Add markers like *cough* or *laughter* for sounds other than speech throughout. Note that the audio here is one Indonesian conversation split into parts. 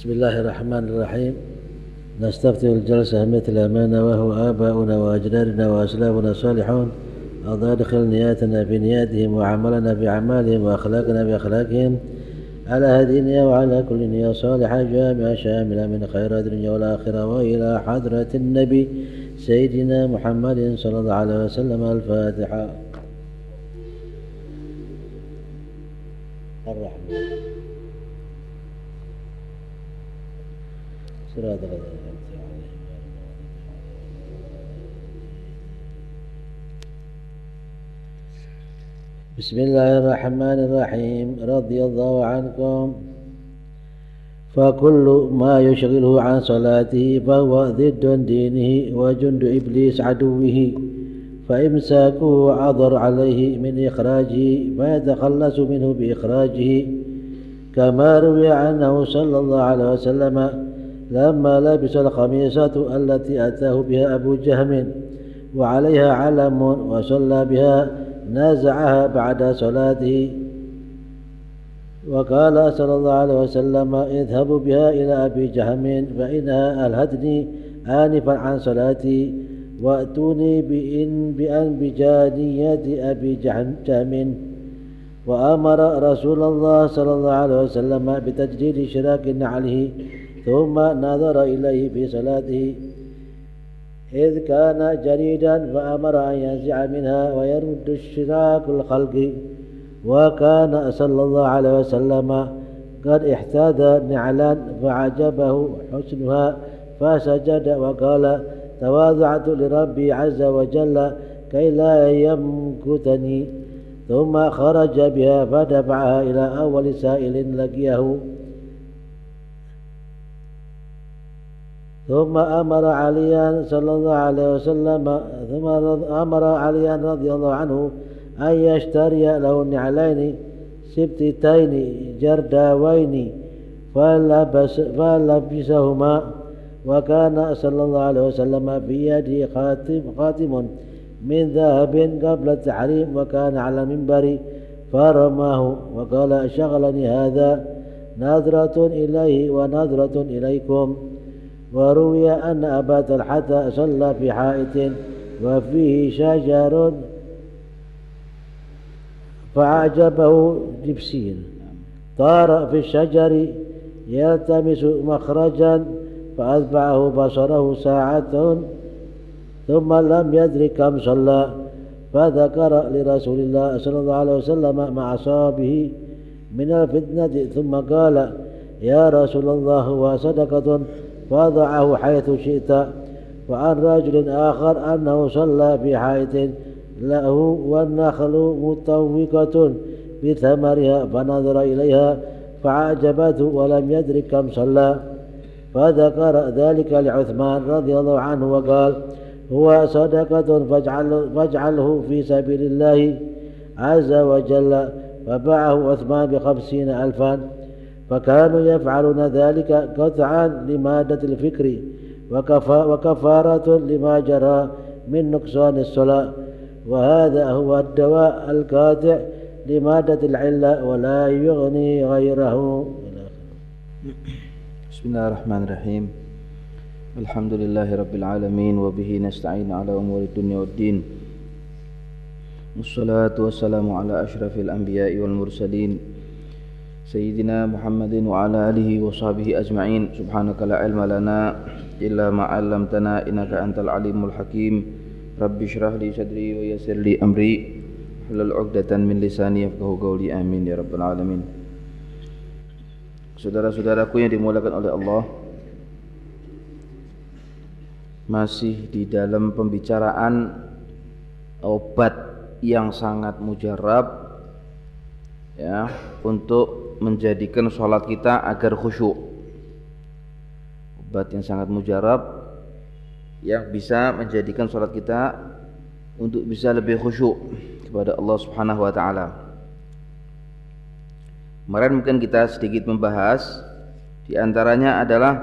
بسم الله الرحمن الرحيم. نستفتح الجلسة مثل ما نواه آباؤنا وأجدادنا وأسلافنا الصالحون. الله يدخل نياتنا في نياتهم وعملنا بأعمالهم وأخلاقنا بأخلاقهم. على هدينا وعلى كل نية صالحة جامعة شاملة من خيرات الدنيا والآخرة وإلى حضرة النبي سيدنا محمد صلى الله عليه وسلم الفاتحة. بسم الله الرحمن الرحيم رضي الله عنكم. فكل ما يشغله عن صلاته فهو ضد دينه وجند إبليس عدوه فإمساكه عذر عليه من إخراجه فيتخلص منه بإخراجه. كما روي عنه صلى الله عليه وسلم لما لبس الخميصة التي أتاه بها أبو جهم وعليها علم وصلى بها نازعها بعد صلاته. وقال صلى الله عليه وسلم اذهبوا بها إلى أبي جهم فإنها ألهتني آنفا عن صلاتي وأتوني بإن بأن بجانية أبي جهم. وأمر رسول الله صلى الله عليه وسلم بتجديد شراك نعله ثم نظر إليه في صلاته. إذ كان جريدا فأمر أن ينزع منها ويرد اشتراك الخلق وكان صلى الله عليه وسلم قد احتاج نعلا فعجبه حسنها فسجد وقال تواضعت لربي عز وجل كي لا يمكتني ثم خرج بها فدفعها إلى أول سائل لقيه. ثم أمر عليا صلى الله عليه وسلم ثم أمر عليا رضي الله عنه أن يشتري له نعلين سبتتين جرداوين فلبس فلبسهما. وكان صلى الله عليه وسلم في يده خاتم, خاتم من ذهب قبل التحريم وكان على المنبر فرماه. وقال شغلني هذا؟ نظرة إليه ونظرة إليكم. وروي أن أبا طلحة صلى في حائط وفيه شجر فأعجبه جبسين طار في الشجر يلتمس مخرجا فأتبعه بصره ساعة ثم لم يدرك كم صلى فذكر لرسول الله صلى الله عليه وسلم مع أصابه من الفتنة ثم قال يا رسول الله هو صدقة؟ وضعه حيث شئت وعن رجل آخر أنه صلى في حائط له والنخل مطوقة بثمرها فنظر إليها فعجبته ولم يدرك كم صلى. فذكر ذلك لعثمان رضي الله عنه وقال هو صدقة فاجعل فاجعله في سبيل الله عز وجل فباعه عثمان بخمسين ألفا. فكانوا يفعلون ذلك قطعا لمادة الفكر وكفارة لما جرى من نقصان الصلاة. وهذا هو الدواء القاطع لمادة العلة ولا يغني غيره. بسم الله الرحمن الرحيم. الحمد لله رب العالمين وبه نستعين على أمور الدنيا والدين. والصلاة والسلام على أشرف الأنبياء والمرسلين. سيدنا محمد وعلى آله وصحبه أجمعين سبحانك لا علم لنا إلا ما علمتنا إنك أنت العليم الحكيم رب اشرح لي صدري ويسر لي أمري حلل عقدة من لساني يفقه قولي آمين يا رب العالمين Saudara-saudaraku yang dimuliakan oleh Allah Masih di dalam pembicaraan Obat yang sangat mujarab ya untuk menjadikan sholat kita agar khusyuk obat yang sangat mujarab yang bisa menjadikan sholat kita untuk bisa lebih khusyuk kepada Allah Subhanahu wa taala. Kemarin mungkin kita sedikit membahas di antaranya adalah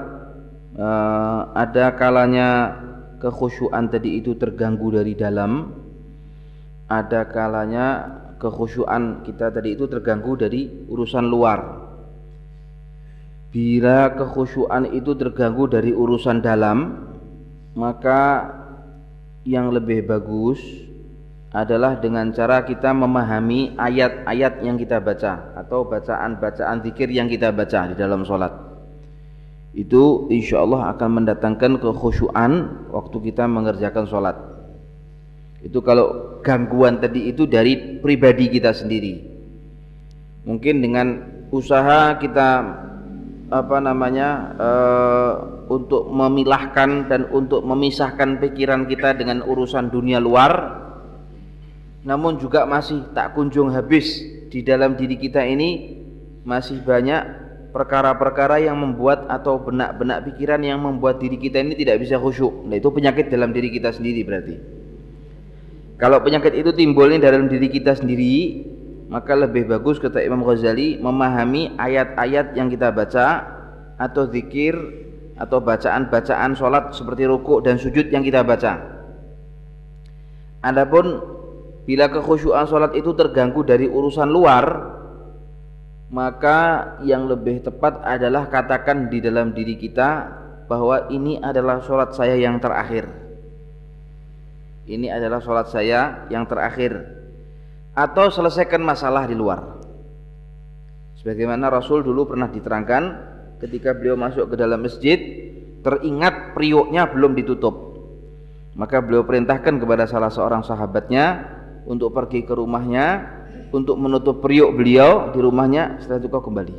uh, ada kalanya kekhusyuan tadi itu terganggu dari dalam, ada kalanya kekhusyuan kita tadi itu terganggu dari urusan luar. bila kekhusyuan itu terganggu dari urusan dalam maka yang lebih bagus adalah dengan cara kita memahami ayat-ayat yang kita baca atau bacaan-bacaan zikir yang kita baca di dalam sholat itu insya Allah akan mendatangkan kekhusyuan waktu kita mengerjakan sholat itu kalau gangguan tadi itu dari pribadi kita sendiri mungkin dengan usaha kita apa namanya uh, untuk memilahkan dan untuk memisahkan pikiran kita dengan urusan dunia luar namun juga masih tak kunjung habis di dalam diri kita ini masih banyak perkara-perkara yang membuat atau benak-benak pikiran yang membuat diri kita ini tidak bisa khusyuk. Nah, itu penyakit dalam diri kita sendiri berarti. Kalau penyakit itu timbulnya dalam diri kita sendiri, maka lebih bagus kata Imam Ghazali memahami ayat-ayat yang kita baca atau zikir atau bacaan-bacaan sholat seperti ruku dan sujud yang kita baca. Adapun bila kekhusyuan sholat itu terganggu dari urusan luar, maka yang lebih tepat adalah katakan di dalam diri kita bahwa ini adalah sholat saya yang terakhir. Ini adalah sholat saya yang terakhir atau selesaikan masalah di luar. Sebagaimana Rasul dulu pernah diterangkan ketika beliau masuk ke dalam masjid, teringat prioknya belum ditutup. Maka beliau perintahkan kepada salah seorang sahabatnya untuk pergi ke rumahnya untuk menutup priok beliau di rumahnya setelah itu kau kembali.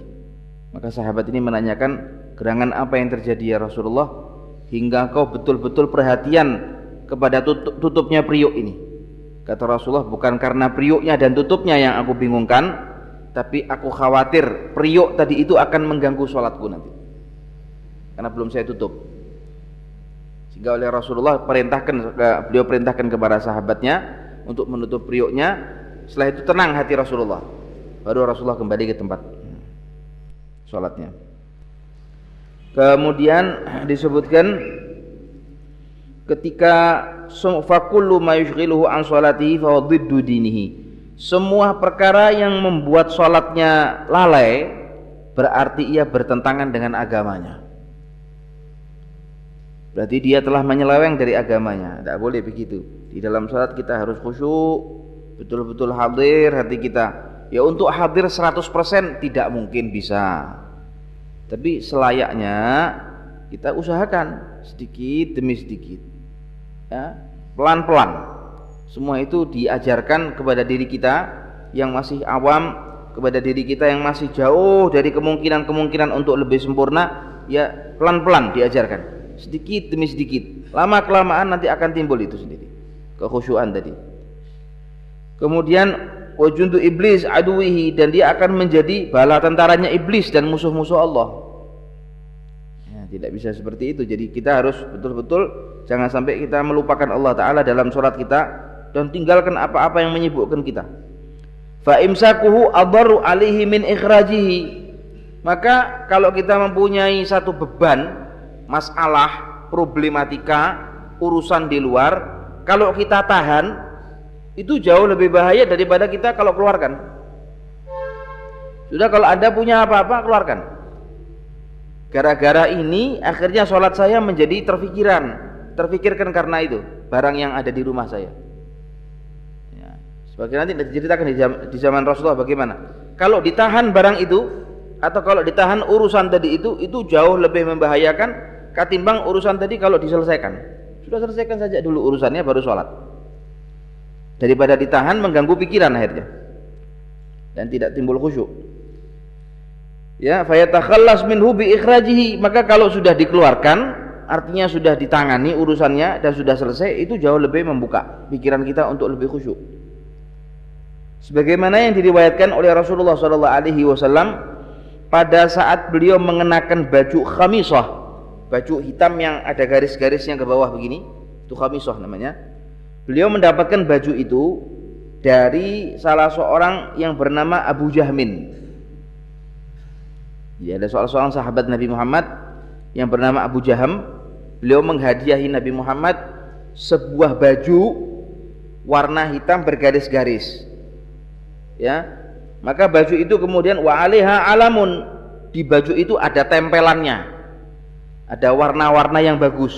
Maka sahabat ini menanyakan gerangan apa yang terjadi ya Rasulullah hingga kau betul-betul perhatian kepada tutupnya priok ini. Kata Rasulullah bukan karena priuknya dan tutupnya yang aku bingungkan Tapi aku khawatir priuk tadi itu akan mengganggu sholatku nanti. Karena belum saya tutup. Sehingga oleh Rasulullah perintahkan beliau perintahkan kepada sahabatnya Untuk menutup priuknya. Setelah itu tenang hati Rasulullah. Baru Rasulullah kembali ke tempat sholatnya. Kemudian disebutkan ketika fakullu ma yushghiluhu an salatihi fa dinihi. Semua perkara yang membuat salatnya lalai berarti ia bertentangan dengan agamanya. Berarti dia telah menyeleweng dari agamanya. Tidak boleh begitu. Di dalam salat kita harus khusyuk, betul-betul hadir hati kita. Ya untuk hadir 100% tidak mungkin bisa. Tapi selayaknya kita usahakan sedikit demi sedikit ya, pelan-pelan. Semua itu diajarkan kepada diri kita yang masih awam, kepada diri kita yang masih jauh dari kemungkinan-kemungkinan untuk lebih sempurna, ya pelan-pelan diajarkan. Sedikit demi sedikit. Lama kelamaan nanti akan timbul itu sendiri. Kekhusyuan tadi. Kemudian wajundu iblis aduwihi dan dia akan menjadi bala tentaranya iblis dan musuh-musuh Allah. Ya, tidak bisa seperti itu. Jadi kita harus betul-betul Jangan sampai kita melupakan Allah Ta'ala dalam surat kita dan tinggalkan apa-apa yang menyibukkan kita. Fa imsakuhu adaru alihi min ikhrajihi. Maka kalau kita mempunyai satu beban, masalah, problematika, urusan di luar, kalau kita tahan itu jauh lebih bahaya daripada kita kalau keluarkan. Sudah kalau Anda punya apa-apa keluarkan. Gara-gara ini akhirnya sholat saya menjadi terfikiran terfikirkan karena itu barang yang ada di rumah saya. Ya. Sebagai nanti diceritakan di zaman, di zaman Rasulullah bagaimana. Kalau ditahan barang itu atau kalau ditahan urusan tadi itu itu jauh lebih membahayakan ketimbang urusan tadi kalau diselesaikan. Sudah selesaikan saja dulu urusannya baru sholat. Daripada ditahan mengganggu pikiran akhirnya dan tidak timbul khusyuk. Ya, fayatakhallas minhu bi ikhrajihi, maka kalau sudah dikeluarkan artinya sudah ditangani urusannya dan sudah selesai itu jauh lebih membuka pikiran kita untuk lebih khusyuk. Sebagaimana yang diriwayatkan oleh Rasulullah Shallallahu Alaihi Wasallam pada saat beliau mengenakan baju khamisah, baju hitam yang ada garis-garisnya ke bawah begini, itu khamisah namanya. Beliau mendapatkan baju itu dari salah seorang yang bernama Abu Jahmin. Ya, ada seorang sahabat Nabi Muhammad yang bernama Abu Jaham beliau menghadiahi Nabi Muhammad sebuah baju warna hitam bergaris-garis ya maka baju itu kemudian wa alaiha alamun di baju itu ada tempelannya. Ada warna-warna yang bagus.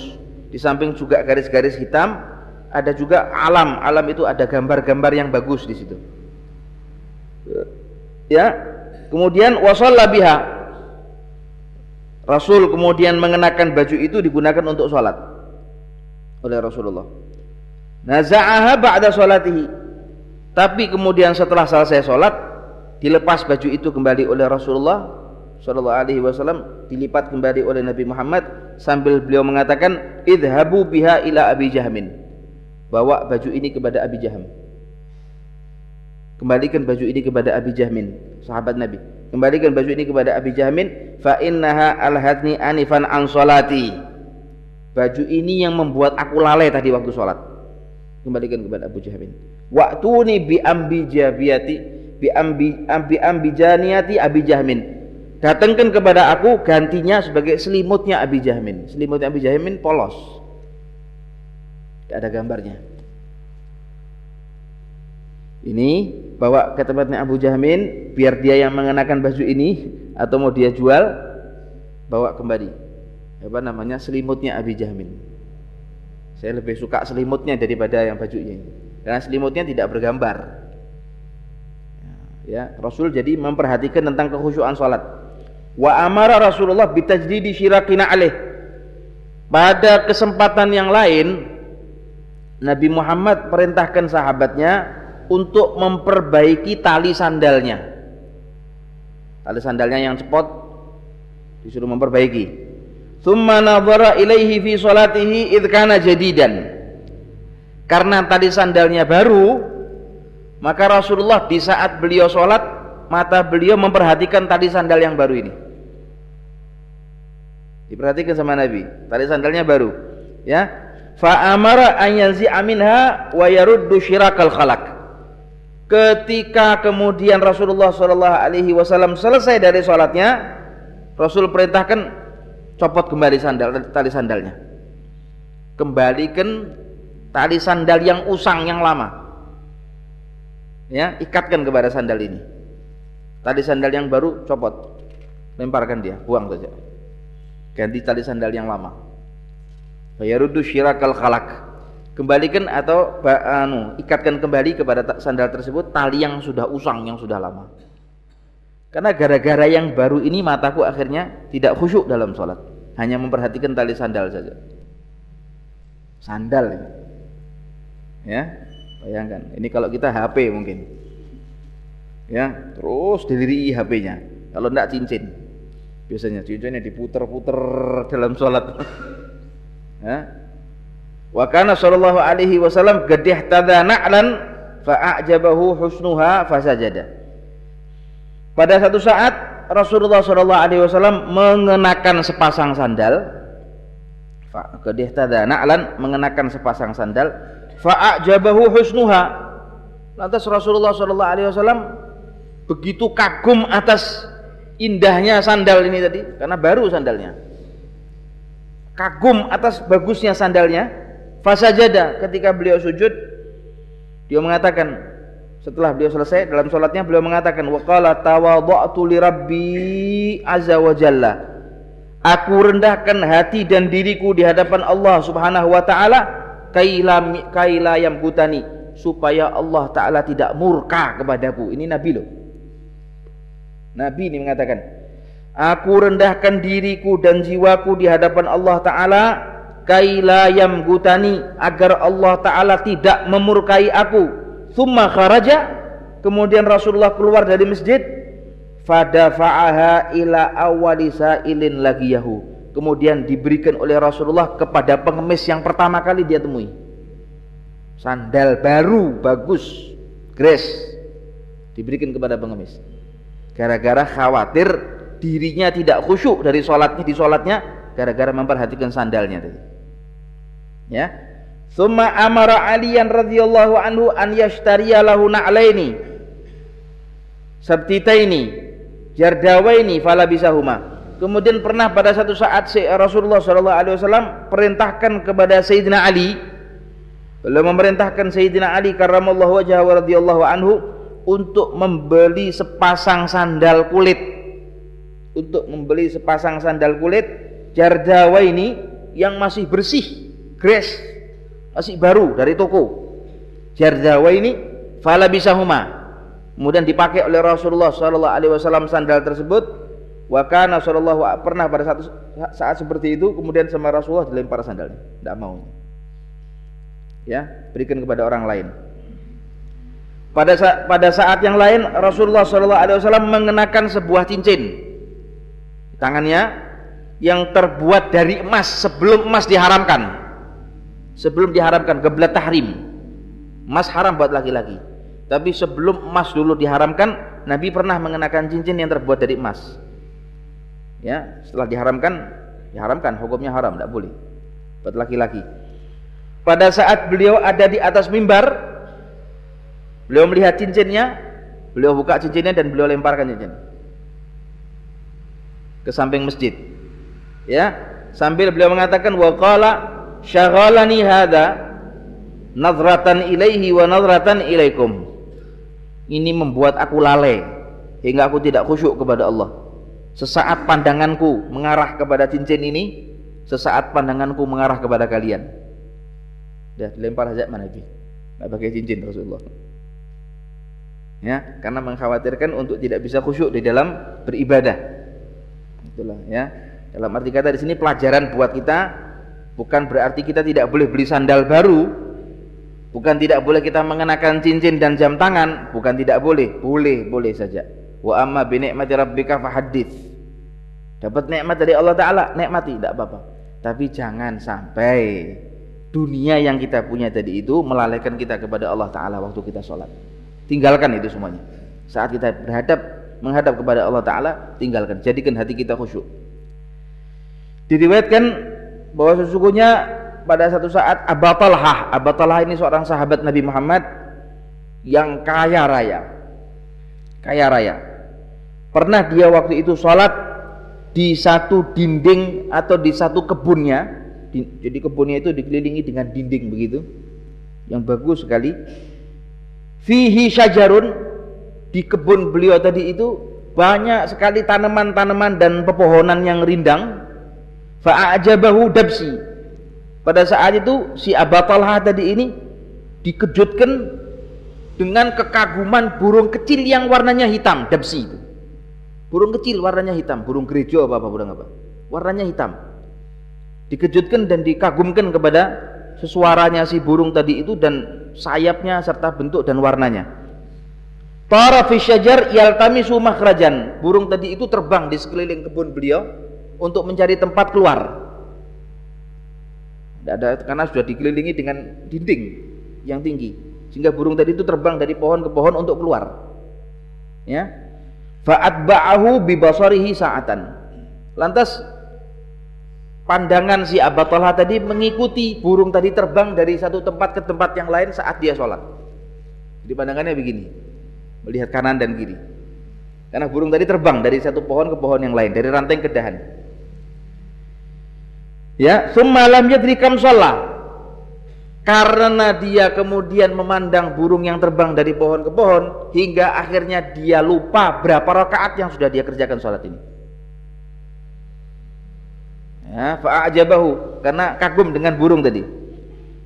Di samping juga garis-garis hitam, ada juga alam. Alam itu ada gambar-gambar yang bagus di situ. Ya. Kemudian wasalla biha. Rasul kemudian mengenakan baju itu digunakan untuk sholat oleh Rasulullah. Naza'aha ba'da sholatihi. Tapi kemudian setelah selesai sholat, dilepas baju itu kembali oleh Rasulullah Shallallahu Alaihi Wasallam dilipat kembali oleh Nabi Muhammad sambil beliau mengatakan idhabu biha ila Abi Jahmin bawa baju ini kepada Abi Jaham kembalikan baju ini kepada Abi Jahmin sahabat Nabi kembalikan baju ini kepada Abi Jahmin fa innaha alhadni anifan an salati. Baju ini yang membuat aku lalai tadi waktu sholat. Kembalikan kepada Abu Jahmin waktuni bi ambi jabiyati bi ambi ambi ambi janiati Abi Jahmin datangkan kepada aku gantinya sebagai selimutnya Abi Jahmin selimutnya Abi Jahmin polos. Tidak ada gambarnya. Ini bawa ke tempatnya Abu Jahmin biar dia yang mengenakan baju ini atau mau dia jual bawa kembali. Apa namanya? Selimutnya Abi Jahmin. Saya lebih suka selimutnya daripada yang bajunya karena selimutnya tidak bergambar. Ya Rasul jadi memperhatikan tentang kekhusyuan sholat Wa amara Rasulullah bitajdidi syirakina alaih. Pada kesempatan yang lain Nabi Muhammad perintahkan sahabatnya untuk memperbaiki tali sandalnya. Tali sandalnya yang cepot disuruh memperbaiki. Thumma nadhara ilaihi fi salatihi kana jadidan. Karena tali sandalnya baru, maka Rasulullah di saat beliau sholat mata beliau memperhatikan tali sandal yang baru ini. Diperhatikan sama Nabi. Tali sandalnya baru. Ya. Fa amara an yanzi aminha wa yaruddu syirakal. Ketika kemudian Rasulullah Shallallahu Alaihi Wasallam selesai dari sholatnya, Rasul perintahkan copot kembali sandal tali sandalnya. Kembalikan tali sandal yang usang yang lama. Ya, ikatkan kepada sandal ini. Tali sandal yang baru copot. Lemparkan dia, buang saja ganti tali sandal yang lama fayarudu syirakal khalak kembalikan atau anu ikatkan kembali kepada sandal tersebut tali yang sudah usang yang sudah lama. Karena gara-gara yang baru ini mataku akhirnya tidak khusyuk dalam sholat. Hanya memperhatikan tali sandal saja. Sandal ya bayangkan. Ini kalau kita HP mungkin. Ya terus dilirik HP-nya kalau tidak cincin. Biasanya cincinnya diputer-puter dalam sholat. *laughs* Ya wa kana sallallahu alaihi wasallam gadih tada na'lan fa'ajabahu husnuha fasajada pada satu saat Rasulullah sallallahu alaihi wasallam mengenakan sepasang sandal gadih tada na'lan mengenakan sepasang sandal fa'ajabahu husnuha. Lantas Rasulullah sallallahu alaihi wasallam begitu kagum atas indahnya sandal ini tadi karena baru sandalnya kagum atas bagusnya sandalnya fasajada ketika beliau sujud dia mengatakan setelah beliau selesai dalam sholatnya beliau mengatakan waqala tawadha'tu li rabbi azza wa jalla. Aku rendahkan hati dan diriku di hadapan Allah subhanahu wa ta'ala kaila, kaila yang butani supaya Allah ta'ala tidak murka kepadaku. Ini Nabi loh. Nabi ini mengatakan, Aku rendahkan diriku dan jiwaku di hadapan Allah Ta'ala Kaila gutani Agar Allah Ta'ala tidak memurkai aku. Thumma kharaja Kemudian Rasulullah keluar dari masjid. Fadafa'aha ila awali sa'ilin yahu Kemudian diberikan oleh Rasulullah kepada pengemis yang pertama kali dia temui. Sandal baru, bagus, grace. Diberikan kepada pengemis. Gara-gara khawatir dirinya tidak khusyuk dari sholatnya di sholatnya gara-gara memperhatikan sandalnya tadi ya. Summa amara Aliyan radhiyallahu anhu an yashtariya lahu na'laini. Sabtitaini. Jardawaini fala bisahuma kemudian pernah pada satu saat Rasulullah sallallahu alaihi wasallam perintahkan kepada Sayyidina Ali. Beliau memerintahkan Sayyidina Ali karramallahu wajhahu radhiyallahu anhu untuk membeli sepasang sandal kulit. Untuk membeli sepasang sandal kulit jardawa ini yang masih bersih, grace, masih baru dari toko. Jardawa ini fala bisa huma. Kemudian dipakai oleh Rasulullah Shallallahu Alaihi Wasallam sandal tersebut. Wakana Shallallahu pernah pada satu saat seperti itu kemudian sama Rasulullah dilempar sandalnya, tidak mau. Ya, berikan kepada orang lain. Pada saat, pada saat yang lain Rasulullah Shallallahu Alaihi Wasallam mengenakan sebuah cincin tangannya yang terbuat dari emas sebelum emas diharamkan sebelum diharamkan geblat tahrim. Emas haram buat laki-laki. Tapi sebelum emas dulu diharamkan Nabi pernah mengenakan cincin yang terbuat dari emas. Ya setelah diharamkan diharamkan hukumnya haram tidak boleh buat laki-laki. Pada saat beliau ada di atas mimbar Beliau melihat cincinnya, beliau buka cincinnya dan beliau lemparkan cincin ke samping masjid. Ya, sambil beliau mengatakan wa qala syaghalani hadza nadratan ilaihi wa nadratan ilaikum. Ini membuat aku lalai hingga aku tidak khusyuk kepada Allah. Sesaat pandanganku mengarah kepada cincin ini, sesaat pandanganku mengarah kepada kalian. Dah dilempar saja mana Nabi. Enggak pakai cincin Rasulullah ya karena mengkhawatirkan untuk tidak bisa khusyuk di dalam beribadah itulah ya dalam arti kata di sini pelajaran buat kita bukan berarti kita tidak boleh beli sandal baru. Bukan tidak boleh kita mengenakan cincin dan jam tangan. Bukan tidak boleh. Boleh boleh saja. Wa amma bi ni'mati rabbika fahaddits. Dapat nikmat dari Allah taala? Nikmati tidak apa-apa. Tapi jangan sampai dunia yang kita punya tadi itu melalaikan kita kepada Allah taala waktu kita sholat. Tinggalkan itu semuanya. Saat kita berhadap menghadap kepada Allah Taala tinggalkan. Jadikan hati kita khusyuk. Diriwayatkan bahwa sesungguhnya pada satu saat Abu Talhah ini seorang sahabat Nabi Muhammad yang kaya raya. Kaya raya. Pernah dia waktu itu sholat di satu dinding atau di satu kebunnya. Jadi kebunnya itu dikelilingi dengan dinding begitu. Yang bagus sekali. Fihi syajarun di kebun beliau tadi itu banyak sekali tanaman-tanaman dan pepohonan yang rindang fa'ajabahu dabsi. Pada saat itu si Abatalha tadi ini dikejutkan dengan kekaguman burung kecil yang warnanya hitam dabsi itu. Burung kecil warnanya hitam burung gerejo apa apa burung apa? Warnanya hitam. Dikejutkan dan dikagumkan kepada sesuaranya si burung tadi itu dan sayapnya serta bentuk dan warnanya. Para fisyajar yaltamisu makhrajan. Burung tadi itu terbang di sekeliling kebun beliau untuk mencari tempat keluar. Tidak ada karena sudah dikelilingi dengan dinding yang tinggi. Sehingga burung tadi itu terbang dari pohon ke pohon untuk keluar. Ya. Fa'atba'ahu bi basarihi sa'atan. Lantas pandangan si Abu Talha tadi mengikuti burung tadi terbang dari satu tempat ke tempat yang lain saat dia sholat. Jadi pandangannya begini, melihat kanan dan kiri. Karena burung tadi terbang dari satu pohon ke pohon yang lain, dari ranting ke dahan. Ya, semalam yadri kam sholat. Karena dia kemudian memandang burung yang terbang dari pohon ke pohon hingga akhirnya dia lupa berapa rakaat yang sudah dia kerjakan sholat ini. Ya fa'ajabahu karena kagum dengan burung tadi.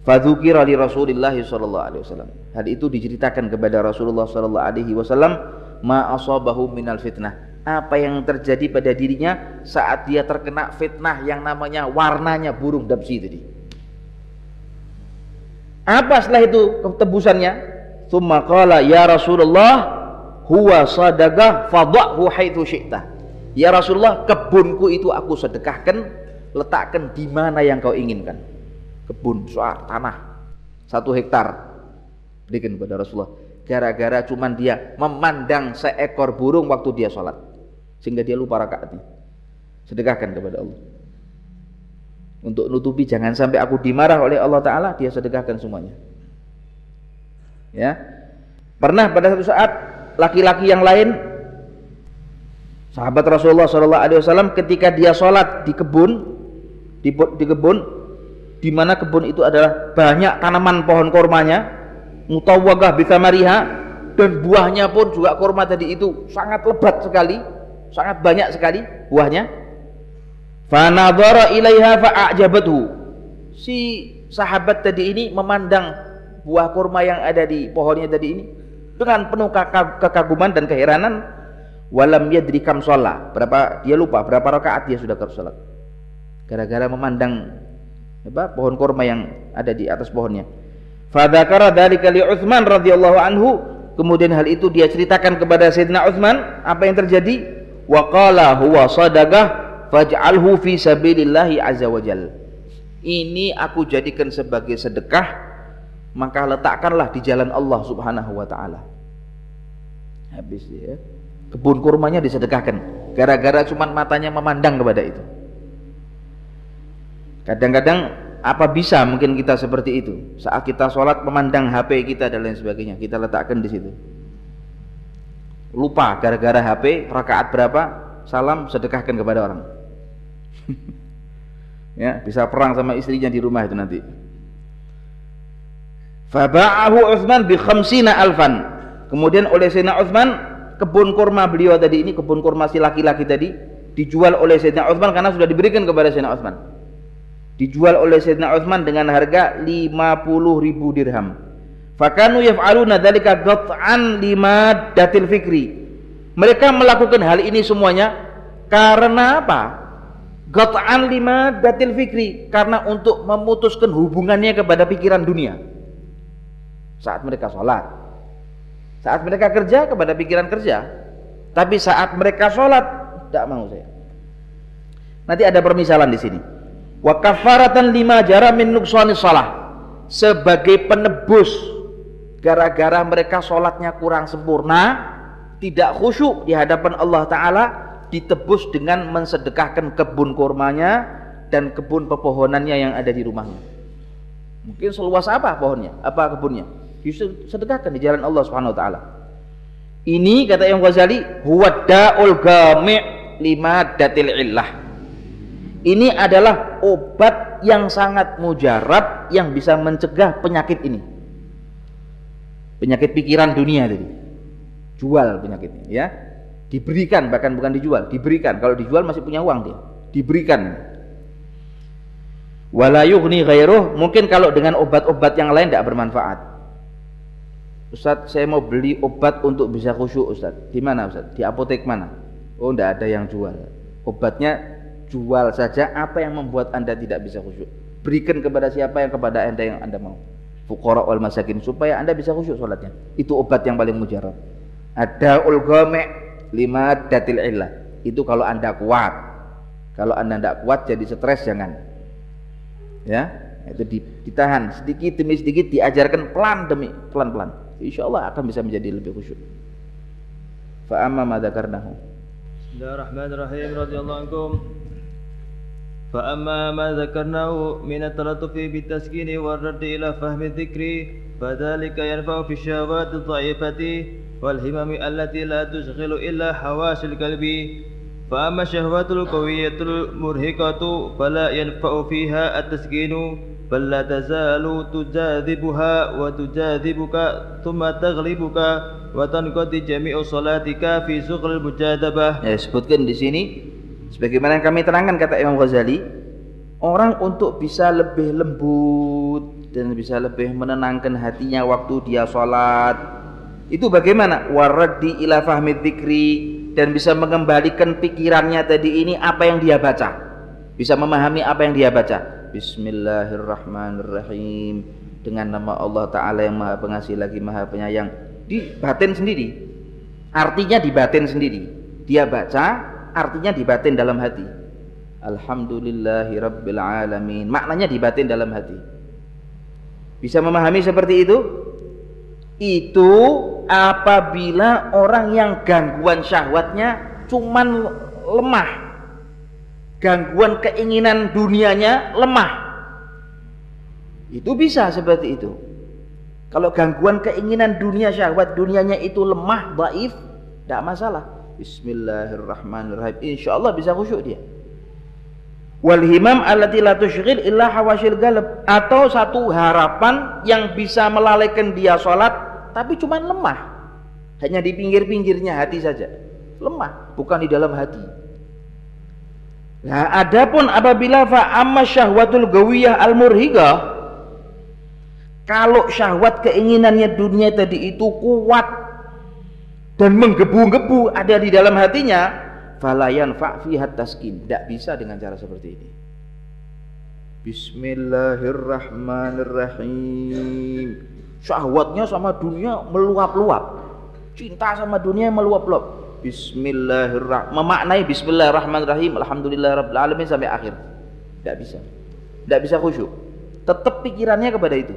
Fadzukira li Rasulillah sallallahu alaihi wasallam. Hal itu diceritakan kepada Rasulullah sallallahu alaihi wasallam ma asabahu minal fitnah apa yang terjadi pada dirinya saat dia terkena fitnah yang namanya warnanya burung dabsi tadi. Apa setelah itu tebusannya thumma qala ya Rasulullah huwa sadaqah fadhahu haitsu syi'ta. Ya Rasulullah kebunku itu aku sedekahkan letakkan di mana yang kau inginkan. Kebun soal tanah satu hektar. Berikan kepada Rasulullah. Gara-gara cuman dia memandang seekor burung waktu dia sholat sehingga dia lupa rakaatnya. Sedekahkan kepada Allah. Untuk nutupi jangan sampai aku dimarah oleh Allah Ta'ala dia sedekahkan semuanya. Ya. Pernah pada satu saat laki-laki yang lain sahabat Rasulullah SAW ketika dia sholat di kebun di, di kebun di mana kebun itu adalah banyak tanaman pohon kormanya mutawwagah bisa mariha dan buahnya pun juga korma tadi itu sangat lebat sekali sangat banyak sekali buahnya. Fanadhara ilaiha fa'ajabathu. Si sahabat tadi ini memandang buah kurma yang ada di pohonnya tadi ini dengan penuh kekaguman dan keheranan. Walam yadri kam sholat. Berapa dia lupa berapa rakaat dia sudah sholat gara-gara memandang apa pohon kurma yang ada di atas pohonnya. Fadzakara dzalika li Utsman radhiyallahu anhu. Kemudian hal itu dia ceritakan kepada Sayyidina Utsman apa yang terjadi wa qala huwa sadaqah faj'alhu fi sabilillahi azza wajal ini aku jadikan sebagai sedekah maka letakkanlah di jalan Allah Subhanahu wa taala. Habis ya. Kebun kurmanya disedekahkan gara-gara cuma matanya memandang kepada itu. Kadang-kadang apa bisa mungkin kita seperti itu saat kita sholat memandang HP kita dan lain sebagainya kita letakkan di situ. Lupa gara-gara HP rakaat berapa salam sedekahkan kepada orang. *laughs* ya bisa perang sama istrinya di rumah itu nanti. Faba'ahu Uthman bi khamsina alfan. Kemudian oleh Sayyidina Uthman kebun kurma beliau tadi ini kebun kurma si laki-laki tadi dijual oleh Sayyidina Uthman karena sudah diberikan kepada Sayyidina Uthman. Dijual oleh Sayyidina Uthman dengan harga 50 ribu dirham. Fakanu yaf'aluna dzalika qat'an lima datil fikri. Mereka melakukan hal ini semuanya karena apa? Qat'an lima datil fikri. Karena untuk memutuskan hubungannya kepada pikiran dunia. Saat mereka sholat. Saat mereka kerja kepada pikiran kerja. Tapi saat mereka sholat tidak mau saya. Nanti ada permisalan di sini. Wa kafaratan lima jara min nuksani salah sebagai penebus gara-gara mereka sholatnya kurang sempurna tidak khusyuk di hadapan Allah Ta'ala ditebus dengan mensedekahkan kebun kurmanya dan kebun pepohonannya yang ada di rumahnya mungkin seluas apa pohonnya apa kebunnya disedekahkan di jalan Allah Subhanahu wa taala. Ini kata Imam Ghazali huwa da'ul gami' lima datil illah. Ini adalah obat yang sangat mujarab yang bisa mencegah penyakit ini. Penyakit pikiran dunia tadi. Jual penyakitnya ya. Diberikan bahkan bukan dijual, diberikan. Kalau dijual masih punya uang dia. Diberikan. Walayuhni ghairuh mungkin kalau dengan obat-obat yang lain tidak bermanfaat Ustaz saya mau beli obat untuk bisa khusyuk Ustaz di mana Ustaz di apotek mana oh tidak ada yang jual obatnya jual saja apa yang membuat anda tidak bisa khusyuk berikan kepada siapa yang kepada anda yang anda mau fukara wal masakin supaya anda bisa khusyuk sholatnya. Itu obat yang paling mujarab. Ada ulgome lima datil illah. Itu kalau anda kuat. Kalau anda tidak kuat jadi stres jangan. Ya itu ditahan. Sedikit demi sedikit diajarkan pelan demi pelan pelan insyaallah akan bisa menjadi lebih khusyuk. Fa amma ma dzakarnahu. Bismillahirrahmanirrahim. Radhiyallahu ankum. Fa amma ma dzakarnahu min at-talattufi bit-taskini war-radd ila fahmi dzikri fadzalika yanfa'u fi syahawat adh-dha'ifati wal himami allati la tushghilu illa hawasil qalbi فأما الشهوات القوية المرهقة فلا ينفع فيها التسكين بل لا تزال تجاذبها وتجاذبك ثم تغلبك وتنقضي جميع صلاتك في سغر المجاذبة ya sebutkan di sini sebagaimana yang kami terangkan kata Imam Ghazali orang untuk bisa lebih lembut dan bisa lebih menenangkan hatinya waktu dia sholat itu bagaimana? Waradi ila fahmi dzikri dan bisa mengembalikan pikirannya tadi ini apa yang dia baca. Bisa memahami apa yang dia baca. Bismillahirrahmanirrahim. Dengan nama Allah Ta'ala yang maha pengasih lagi maha penyayang. Di batin sendiri. Artinya di batin sendiri. Dia baca artinya di batin dalam hati. Alhamdulillahi Rabbil Alamin. Maknanya di batin dalam hati. Bisa memahami seperti itu? Itu apabila orang yang gangguan syahwatnya cuman lemah. Gangguan keinginan dunianya lemah. Itu bisa seperti itu. Kalau gangguan keinginan dunia syahwat dunianya itu lemah baif tidak masalah Bismillahirrahmanirrahim. Insyaallah bisa khusyuk dia. Wal himam allati la tushghil illa hawasil galab. Atau satu harapan yang bisa melalaikan dia sholat tapi cuma lemah. Hanya di pinggir-pinggirnya hati saja. Lemah, bukan di dalam hati. Nah, adapun apabila fa amma syahwatul gawiyah al murhiga kalau syahwat keinginannya dunia tadi itu kuat dan menggebu-gebu ada di dalam hatinya, falayan fa'fihat taskin. Tidak bisa dengan cara seperti ini. Bismillahirrahmanirrahim. Syahwatnya sama dunia meluap-luap. Cinta sama dunia meluap-luap. Bismillahirrahmanirrahim. Memaknai Bismillahirrahmanirrahim. Alhamdulillah Alamin sampai akhir. Tidak bisa. Tidak bisa khusyuk. Tetap pikirannya kepada itu.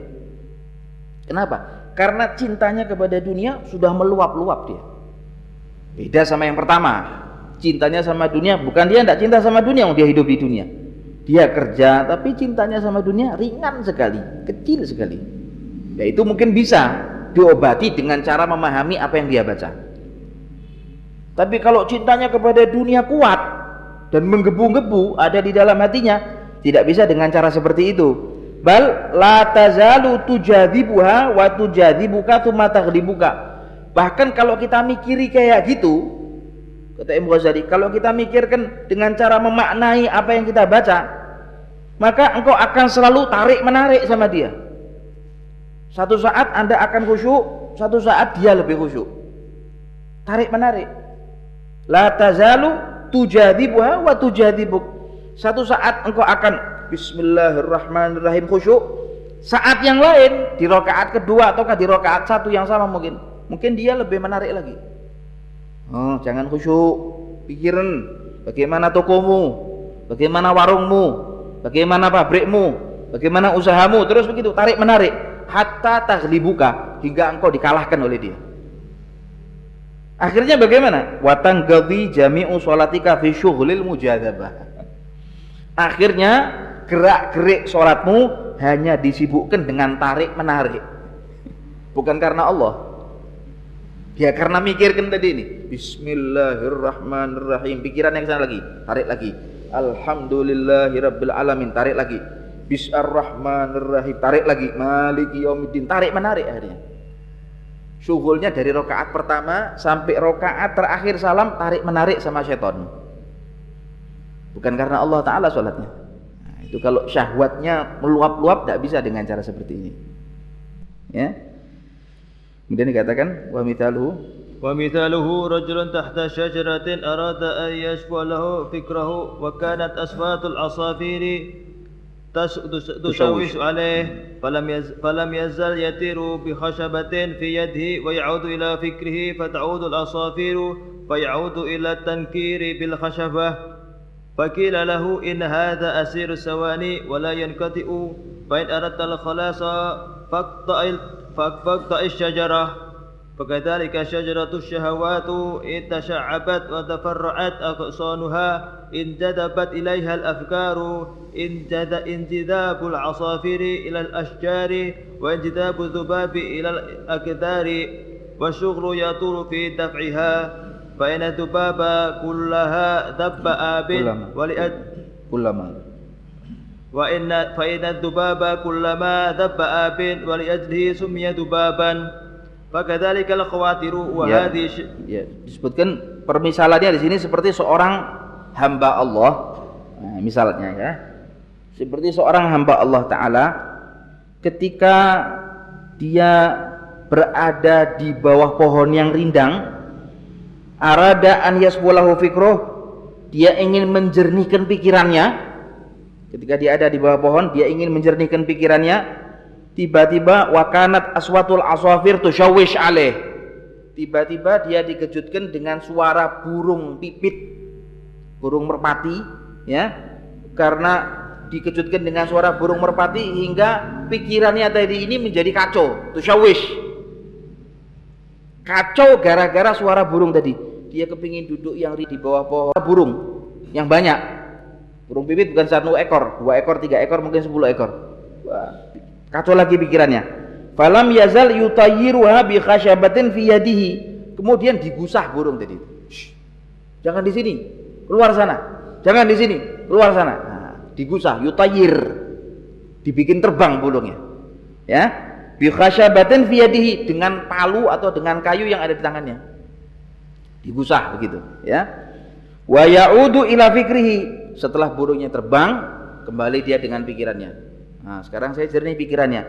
Kenapa? Karena cintanya kepada dunia sudah meluap-luap dia. Beda sama yang pertama. Cintanya sama dunia, bukan dia tidak cinta sama dunia, dia hidup di dunia. Dia kerja, tapi cintanya sama dunia ringan sekali, kecil sekali. Ya itu mungkin bisa diobati dengan cara memahami apa yang dia baca. Tapi kalau cintanya kepada dunia kuat dan menggebu-gebu ada di dalam hatinya, tidak bisa dengan cara seperti itu bal la tazalu tujadibuha wa tujadibuka tsumma taghlibuka. Bahkan kalau kita mikiri kayak gitu kata Imam Ghazali kalau kita mikirkan dengan cara memaknai apa yang kita baca maka engkau akan selalu tarik menarik sama dia. Satu saat anda akan khusyuk satu saat dia lebih khusyuk. Tarik menarik la tazalu tujadibuha wa tujadibuk satu saat engkau akan Bismillahirrahmanirrahim. Khusyuk. Saat yang lain di rokaat kedua ataukah di rokaat satu yang sama mungkin. Mungkin dia lebih menarik lagi. Oh jangan khusyuk. Pikiran. Bagaimana tokomu? Bagaimana warungmu? Bagaimana pabrikmu? Bagaimana usahamu? Terus begitu tarik menarik. Hatta taghlibuka hingga engkau dikalahkan oleh dia. Akhirnya bagaimana? Watang gabi jami'u sholatika fi syughlil mujadzabah akhirnya gerak-gerik sholatmu hanya disibukkan dengan tarik menarik. Bukan karena Allah. Ya karena mikirkan tadi ini. Bismillahirrahmanirrahim. Pikiran yang sana lagi. Tarik lagi. Alhamdulillahirabbil alamin tarik lagi. Bismillahirrahmanirrahim. Tarik lagi. Maliki yaumiddin. Tarik menarik akhirnya. Syughulnya dari rokaat pertama sampai rokaat terakhir salam tarik menarik sama seton bukan karena Allah Ta'ala sholatnya itu kalau syahwatnya meluap-luap tidak bisa dengan cara seperti ini. Ya. Kemudian dikatakan wa mithaluhu wa mithaluhu rajulun tahta syajaratin arada an yashfa lahu fikrahu wa kanat asfatul asafiri تشوش عليه فلم يز فلم يزل يطير بخشبة في يده ويعود إلى فكره فتعود الأصافير فيعود إلى التنكير بالخشبة فقيل له إن هذا أسير الثواني ولا ينقطع فإن أردت الخلاص فاقطع الشجرة. فكذلك شجرة الشهوات إن تشعبت وتفرعت أغصانها انجذبت إليها الأفكار انجذاب العصافير إلى الأشجار وانجذاب الذباب إلى الأكدار والشغل يطول في دفعها. فإن الذباب كلها ذب آب ولأد كلما وإن فإن الذباب كلما ذب آب ولأجله سمي ذبابا فكذلك الخواتر وهذه ya, ya. disebutkan permisalannya di sini seperti seorang hamba Allah nah, misalnya ya seperti seorang hamba Allah taala ketika dia berada di bawah pohon yang rindang arada an yasbulahu fikroh dia ingin menjernihkan pikirannya. Ketika dia ada di bawah pohon dia ingin menjernihkan pikirannya. Tiba-tiba wakanat aswatul aswafir tushawish aleh tiba-tiba dia dikejutkan dengan suara burung pipit. Burung merpati ya. Karena dikejutkan dengan suara burung merpati hingga pikirannya tadi ini menjadi kacau tushawish kacau gara-gara suara burung tadi dia kepingin duduk yang di bawah pohon. Burung yang banyak. Burung pipit bukan satu ekor. Dua ekor tiga ekor mungkin sepuluh ekor. Kacau lagi pikirannya. Falam yazal yutayiruha bi khasyabatin fi yadihi. Kemudian digusah burung tadi. Jangan di sini. Keluar sana. Jangan di sini. Keluar sana. Nah, digusah yutayir. Dibikin terbang burungnya. Ya. Bi khasyabatin fi yadihi. Dengan palu atau dengan kayu yang ada di tangannya digusah begitu ya. Wa ya'udu ila fikrihi. Setelah burungnya terbang kembali dia dengan pikirannya. Nah sekarang saya jernih pikirannya.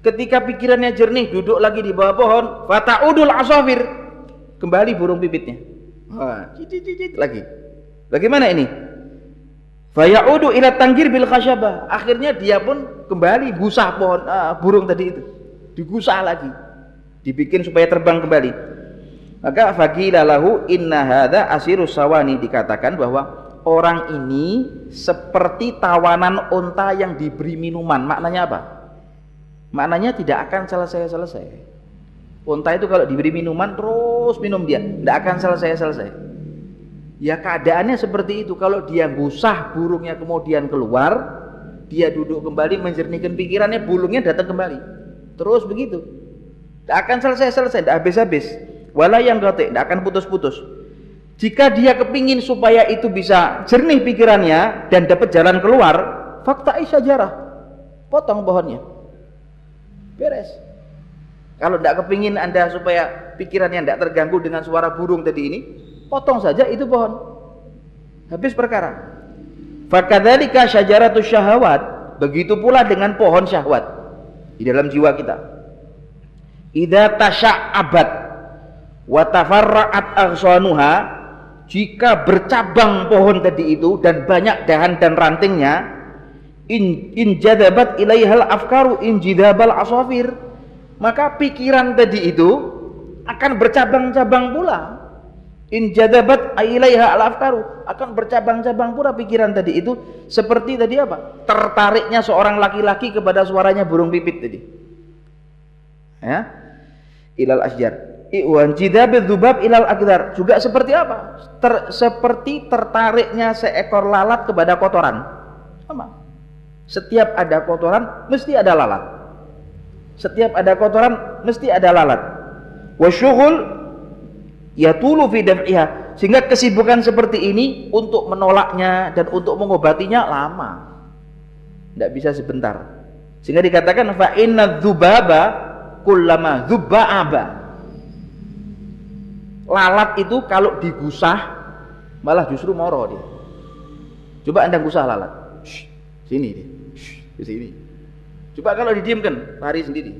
Ketika pikirannya jernih duduk lagi di bawah pohon fata'udul asafir. Kembali burung cicit cicit lagi. Bagaimana ini? Fayaudu ila tanggir bil khasyabah. Akhirnya dia pun kembali gusah pohon uh, burung tadi itu. Digusah lagi. Dibikin supaya terbang kembali maka faqila lahu inna hadza asirus sawani dikatakan bahwa orang ini seperti tawanan unta yang diberi minuman. Maknanya apa? Maknanya tidak akan selesai-selesai. Unta itu kalau diberi minuman terus minum dia, tidak akan selesai-selesai. Ya keadaannya seperti itu. Kalau dia gusah burungnya kemudian keluar, dia duduk kembali menjernihkan pikirannya, burungnya datang kembali. Terus begitu. Tidak akan selesai-selesai, tidak habis-habis wala yang tidak akan putus-putus. Jika dia kepingin supaya itu bisa jernih pikirannya dan dapat jalan keluar, fakta jarah, potong pohonnya, beres. Kalau tidak kepingin anda supaya pikirannya tidak terganggu dengan suara burung tadi ini, potong saja itu pohon, habis perkara. Fakadhalika syajaratus syahawat, begitu pula dengan pohon syahwat di dalam jiwa kita. Idza tasya'abat wa tafarra'at aghsanuha jika bercabang pohon tadi itu dan banyak dahan dan rantingnya in, in jadabat ilaihal afkaru in jidabal asafir maka pikiran tadi itu akan bercabang-cabang pula. In jadabat ilaiha al afkaru akan bercabang-cabang pula pikiran tadi itu. Seperti tadi apa? Tertariknya seorang laki-laki kepada suaranya burung pipit tadi. Ya? Ilal asjar Iwan jidabil dzubab ilal akdar juga seperti apa? Ter, seperti tertariknya seekor lalat kepada kotoran. Sama. Setiap ada kotoran mesti ada lalat. Setiap ada kotoran mesti ada lalat. Wasyughul yatulu fi daf'iha. Sehingga kesibukan seperti ini untuk menolaknya dan untuk mengobatinya lama. Tidak bisa sebentar. Sehingga dikatakan fa inna dzubaba kullama dzubba'aba lalat itu kalau digusah malah justru moro dia. Coba anda gusah lalat. Shh, sini dia. Di sini. Coba kalau didiamkan lari sendiri.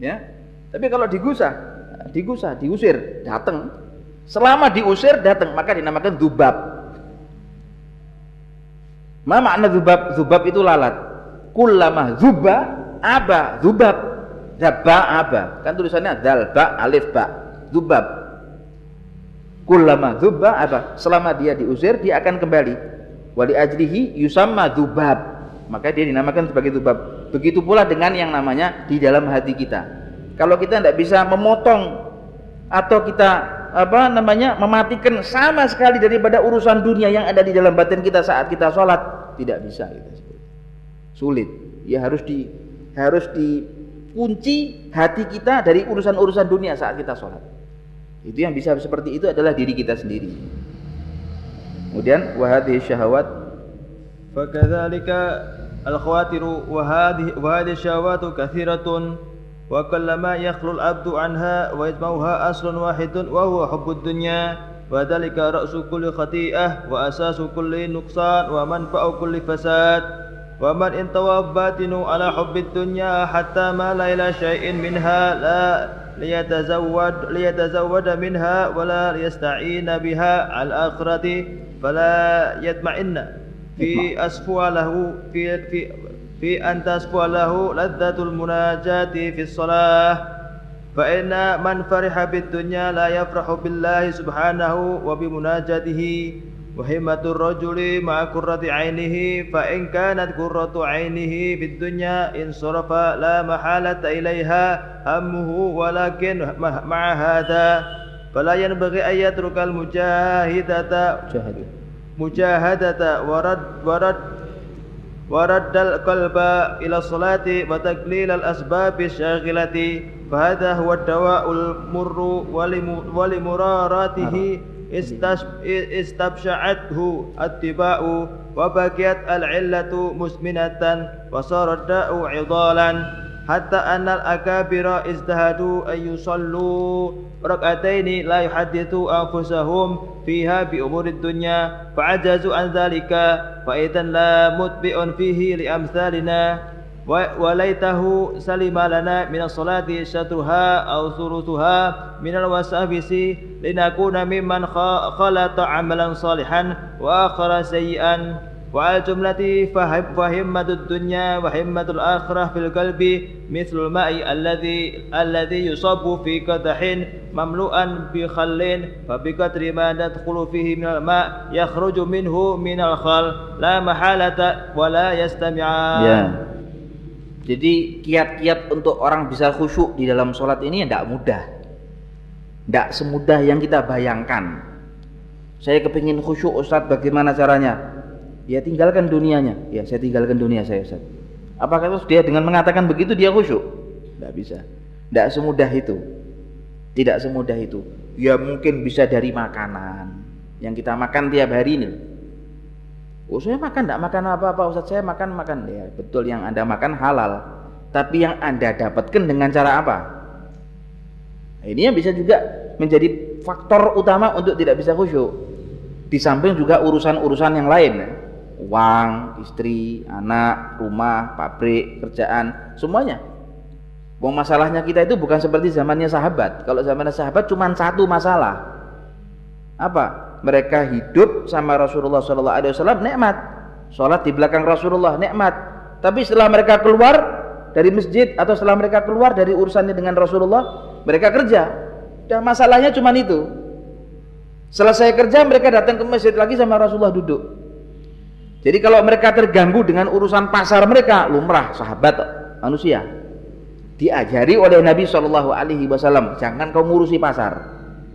Ya tapi kalau digusah digusah diusir datang selama diusir datang maka dinamakan dubab Ma makna zubab? Zubab itu lalat. Kullama zuba aba zubab. Dabba aba. Kan tulisannya dal ba alif ba dzubab kullama dzubba apa? Selama dia diusir dia akan kembali. Wali ajlihi yusamma dzubab maka dia dinamakan sebagai dzubab begitu pula dengan yang namanya di dalam hati kita. Kalau kita tidak bisa memotong atau kita apa namanya mematikan sama sekali daripada urusan dunia yang ada di dalam batin kita saat kita sholat tidak bisa kita sulit. Ya harus di harus dikunci hati kita dari urusan-urusan dunia saat kita sholat itu yang bisa seperti itu adalah diri kita sendiri. Kemudian wahadhi syahwat. Fakadzalika al-khawatiru wa hadhihi wa hadhihi syahawatu kathiratun wa kullama yakhlu al-abdu anha wa yajma'uha aslun wahidun wa huwa hubbud dunya. Wa dhalika ra'su kulli khati'ah wa asasu kulli nuqsan wa manfa'u kulli fasad. Man intawa batinu ala hubbid dunya hatta ma la ila shay'in minha la ليتزود ليتزود منها ولا يستعين بها على الآخرة فلا يطمئن. في أسفو له في في في أن تصفو له لذة المناجاة في الصلاة. فإن من فرح بالدنيا لا يفرح بالله سبحانه وبمناجاته. وهمة الرجل مع كرة عينه فإن كانت كرة عينه في الدنيا انصرف لا محالة إليها همه ولكن مع هذا فلا ينبغي أن يترك المجاهدة مجاهدة ورد ورد ورد القلب إلى الصلاة وتقليل الأسباب الشاغلة فهذا هو الدواء المر ولمراراته istabsya'athu attiba'u wa bagiyat al-illatu musminatan wa sarat da'u 'idalan hatta annal akabira izdahadu an yusallu rak'ataini la yuhaddithu anfusahum fiha bi umurid dunya fa'ajazu an dhalika fa idan la mutbi'un fihi li amsalina walaitahu salima lana min as-salati syatruha aw surutuha min al-wasafisi linakuna mimman khalata amalan salihan wa akhara sayyi'an. Wa al-jumlati fahib fahimmatud dunya wa himmatul akhirah fil qalbi mithlul ma'i alladhi alladhi yusabu fi qadahin mamlu'an bi khallin fa bi qadri ma tadkhulu fihi min al-ma' yakhruju minhu min al-khal. La mahalata wa la yastami'an yeah. Jadi kiat-kiat untuk orang bisa khusyuk di dalam sholat ini tidak mudah Tidak semudah yang kita bayangkan Saya kepingin khusyuk Ustadz bagaimana caranya Ya tinggalkan dunianya. Ya saya tinggalkan dunia saya Ustaz. Apakah terus dia dengan mengatakan begitu dia khusyuk? Tidak bisa. Tidak semudah itu. Tidak semudah itu. Ya mungkin bisa dari makanan yang kita makan tiap hari ini. Oh saya makan tidak makan apa-apa Ustaz saya makan makan ya betul yang anda makan halal tapi yang anda dapatkan dengan cara apa nah, ini yang bisa juga menjadi faktor utama untuk tidak bisa khusyuk di samping juga urusan-urusan yang lain ya uang, istri, anak, rumah, pabrik, kerjaan, semuanya. Wong masalahnya kita itu bukan seperti zamannya sahabat. Kalau zamannya sahabat cuma satu masalah. Apa? Mereka hidup sama Rasulullah Shallallahu Alaihi Wasallam nikmat. Sholat di belakang Rasulullah nikmat. Tapi setelah mereka keluar dari masjid atau setelah mereka keluar dari urusannya dengan Rasulullah, mereka kerja. Dan masalahnya cuma itu. Selesai kerja mereka datang ke masjid lagi sama Rasulullah duduk. Jadi kalau mereka terganggu dengan urusan pasar mereka, lumrah sahabat manusia. Diajari oleh Nabi Shallallahu Alaihi Wasallam, jangan kau ngurusi pasar,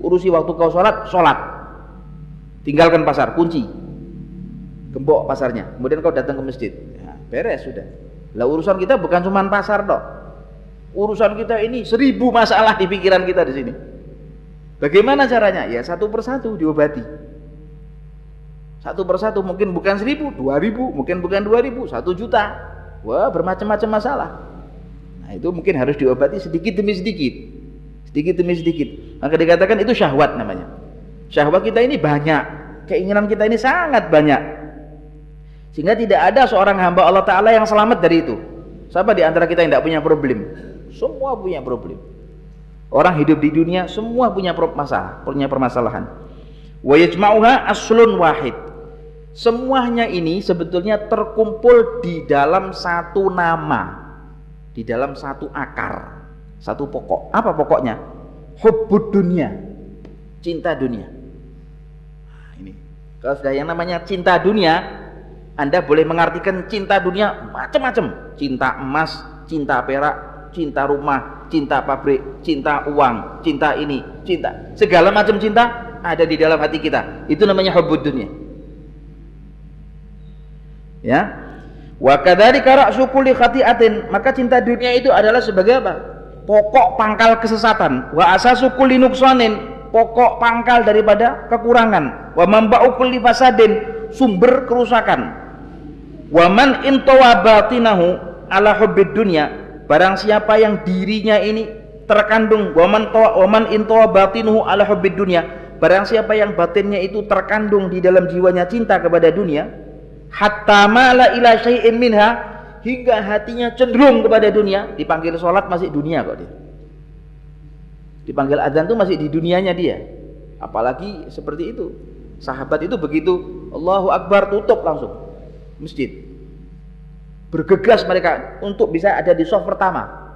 urusi waktu kau sholat, sholat. Tinggalkan pasar, kunci, gembok pasarnya. Kemudian kau datang ke masjid, ya, beres sudah. Lah urusan kita bukan cuma pasar dok. Urusan kita ini seribu masalah di pikiran kita di sini. Bagaimana caranya? Ya satu persatu diobati satu persatu mungkin bukan seribu, dua ribu, mungkin bukan dua ribu, satu juta. Wah bermacam-macam masalah. Nah itu mungkin harus diobati sedikit demi sedikit, sedikit demi sedikit. Maka dikatakan itu syahwat namanya. Syahwat kita ini banyak, keinginan kita ini sangat banyak. Sehingga tidak ada seorang hamba Allah Ta'ala yang selamat dari itu. Siapa di antara kita yang tidak punya problem? Semua punya problem. Orang hidup di dunia semua punya masalah, punya permasalahan. Wa yajma'uha aslun wahid Semuanya ini sebetulnya terkumpul di dalam satu nama, di dalam satu akar, satu pokok. Apa pokoknya? Hubbud dunia, cinta dunia. Kalau sudah yang namanya cinta dunia, Anda boleh mengartikan cinta dunia macam-macam. Cinta emas, cinta perak, cinta rumah, cinta pabrik, cinta uang, cinta ini, cinta. Segala macam cinta ada di dalam hati kita. Itu namanya hubbud dunia ya wa kadzalika ra'su kulli khati'atin maka cinta dunia itu adalah sebagai apa pokok pangkal kesesatan wa asasu kulli nuqsanin pokok pangkal daripada kekurangan. Wa mamba'u kulli fasadin sumber kerusakan. Wa man intawa batinahu ala hubbid dunya barang siapa yang dirinya ini terkandung wa man tawa wa man intawa batinuhu ala hubbid dunya barang siapa yang batinnya itu terkandung di dalam jiwanya cinta kepada dunia hatta mala ila syai'in minha hingga hatinya cenderung kepada dunia dipanggil sholat masih dunia kok dia dipanggil adzan itu masih di dunianya dia. Apalagi seperti itu. Sahabat itu begitu. Allahu Akbar tutup langsung masjid. Bergegas mereka untuk bisa ada di soft pertama.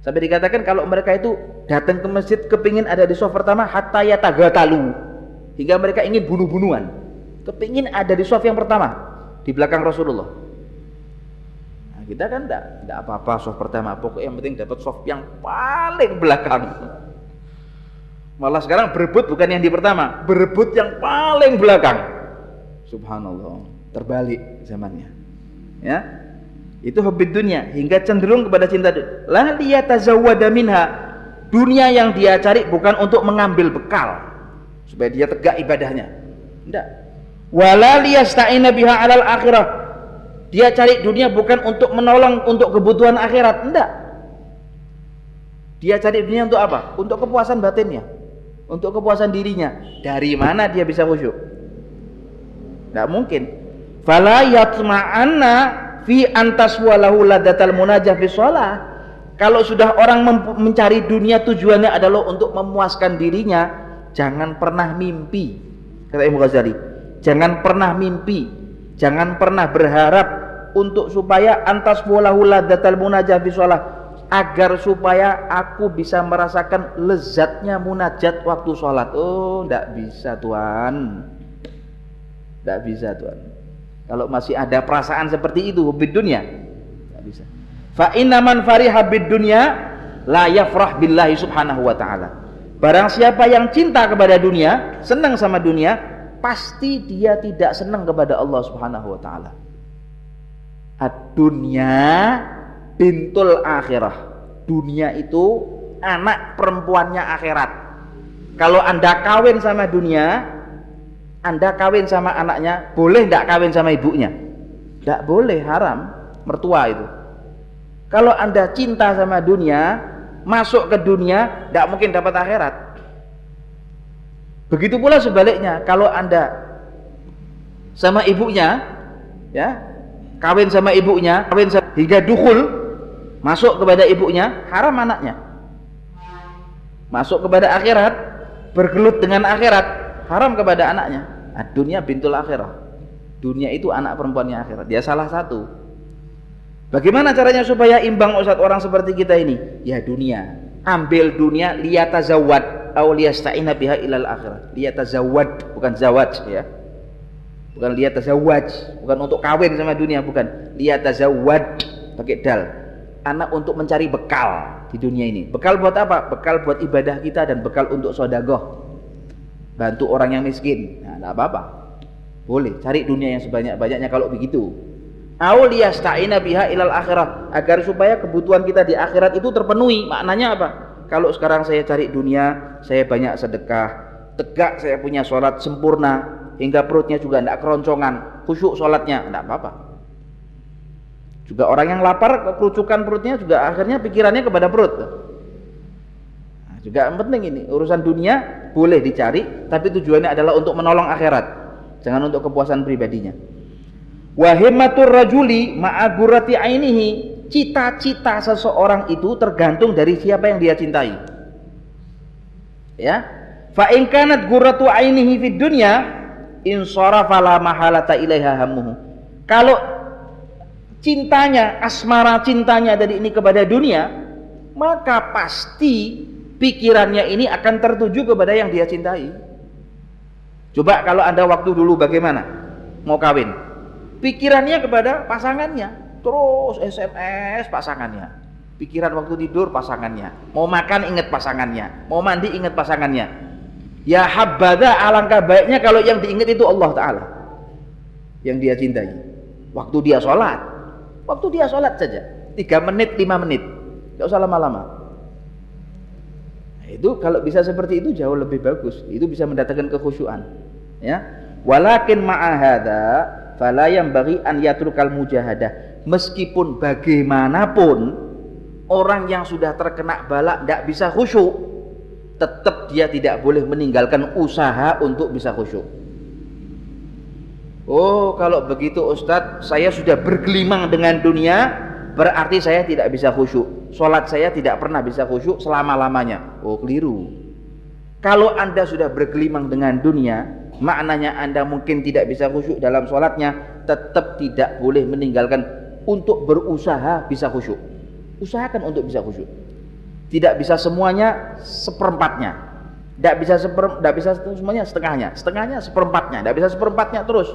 Sampai dikatakan kalau mereka itu datang ke masjid kepingin ada di soft pertama hatta yatagatalu. Hingga mereka ingin bunuh-bunuhan. Kepingin ada di soft yang pertama di belakang Rasulullah kita kan enggak enggak apa-apa soft pertama pokoknya yang penting dapat soft yang paling belakang. Malah sekarang berebut bukan yang di pertama berebut yang paling belakang. Subhanallah terbalik zamannya. Ya itu hobi dunia hingga cenderung kepada cinta lah liyatazawwada minha. Dunia yang dia cari bukan untuk mengambil bekal supaya dia tegak ibadahnya. Enggak wala liyasta'ina biha alal akhirah Dia cari dunia bukan untuk menolong untuk kebutuhan akhirat, enggak. Dia cari dunia untuk apa? Untuk kepuasan batinnya, untuk kepuasan dirinya. Dari mana dia bisa khusyuk? Enggak mungkin. Fala yatma'anna fi antas ladatal munajah fi shalah. Kalau sudah orang mencari dunia tujuannya adalah untuk memuaskan dirinya, jangan pernah mimpi. Kata Imam Ghazali, jangan pernah mimpi, jangan pernah berharap untuk supaya antas walahu ladatal munajah fi agar supaya aku bisa merasakan lezatnya munajat waktu sholat. Oh, tidak bisa Tuhan. Tidak bisa Tuhan. Kalau masih ada perasaan seperti itu hubid dunia, tidak bisa. Fa inna man fariha bid dunya la yafrah billahi subhanahu wa ta'ala. Barang siapa yang cinta kepada dunia, senang sama dunia, pasti dia tidak senang kepada Allah Subhanahu wa taala. Ad-dunya bintul akhirah. Dunia itu anak perempuannya akhirat. Kalau Anda kawin sama dunia, anda kawin sama anaknya, boleh tidak kawin sama ibunya? Tidak boleh, haram, mertua itu. Kalau Anda cinta sama dunia, masuk ke dunia, tidak mungkin dapat akhirat. Begitu pula sebaliknya, kalau Anda sama ibunya, ya, kawin sama ibunya, kawin sama, hingga dukul, masuk kepada ibunya, haram anaknya. Masuk kepada akhirat, bergelut dengan akhirat, haram kepada anaknya. Nah, dunia bintul akhirah. Dunia itu anak perempuannya akhirat. Dia salah satu. Bagaimana caranya supaya imbang Ustaz orang seperti kita ini? Ya dunia. Ambil dunia liyatazawwad aw liyasta'ina biha ilal akhirat. Liyatazawwad bukan zawaj ya. Bukan liyatazawwaj, bukan untuk kawin sama dunia, bukan. Liyatazawwad pakai dal. Anak untuk mencari bekal di dunia ini. Bekal buat apa? Bekal buat ibadah kita dan bekal untuk sodagoh bantu orang yang miskin nah tidak apa-apa boleh cari dunia yang sebanyak-banyaknya kalau begitu auliyasta'ina biha ilal akhirat agar supaya kebutuhan kita di akhirat itu terpenuhi maknanya apa kalau sekarang saya cari dunia saya banyak sedekah. Tegak saya punya sholat sempurna hingga perutnya juga tidak keroncongan. Khusyuk sholatnya tidak apa-apa. Juga orang yang lapar kerucukan perutnya juga akhirnya pikirannya kepada perut. Nah, juga penting ini urusan dunia boleh dicari tapi tujuannya adalah untuk menolong akhirat jangan untuk kepuasan pribadinya. Wahimatur rajuli ma'agurati ainihi cita-cita seseorang itu tergantung dari siapa yang dia cintai ya fa in kanat gurratu ainihi fid dunya in sarafa la mahalata ilaiha hammuhu kalau cintanya asmara cintanya dari ini kepada dunia maka pasti pikirannya ini akan tertuju kepada yang dia cintai. Coba kalau Anda waktu dulu bagaimana? Mau kawin. Pikirannya kepada pasangannya. Terus SMS pasangannya. Pikiran waktu tidur pasangannya. Mau makan ingat pasangannya. Mau mandi ingat pasangannya. Ya habada alangkah baiknya kalau yang diingat itu Allah Ta'ala. Yang dia cintai. Waktu dia sholat. Waktu dia sholat saja. Tiga menit, lima menit. Gak usah lama-lama itu kalau bisa seperti itu jauh lebih bagus. Itu bisa mendatangkan kekhusyuan. Ya. Walakin ma'ahada fala yang bagi an yatrukal mujahadah. Meskipun bagaimanapun orang yang sudah terkena balak tidak bisa khusyuk, tetap dia tidak boleh meninggalkan usaha untuk bisa khusyuk. Oh, kalau begitu Ustadz, saya sudah bergelimang dengan dunia, berarti saya tidak bisa khusyuk. Sholat saya tidak pernah bisa khusyuk selama-lamanya. Oh keliru. Kalau anda sudah bergelimang dengan dunia, maknanya anda mungkin tidak bisa khusyuk dalam sholatnya, tetap tidak boleh meninggalkan untuk berusaha bisa khusyuk. Usahakan untuk bisa khusyuk. Tidak bisa semuanya seperempatnya. Tidak bisa seper, tidak bisa semuanya setengahnya. Setengahnya seperempatnya. Tidak bisa seperempatnya terus.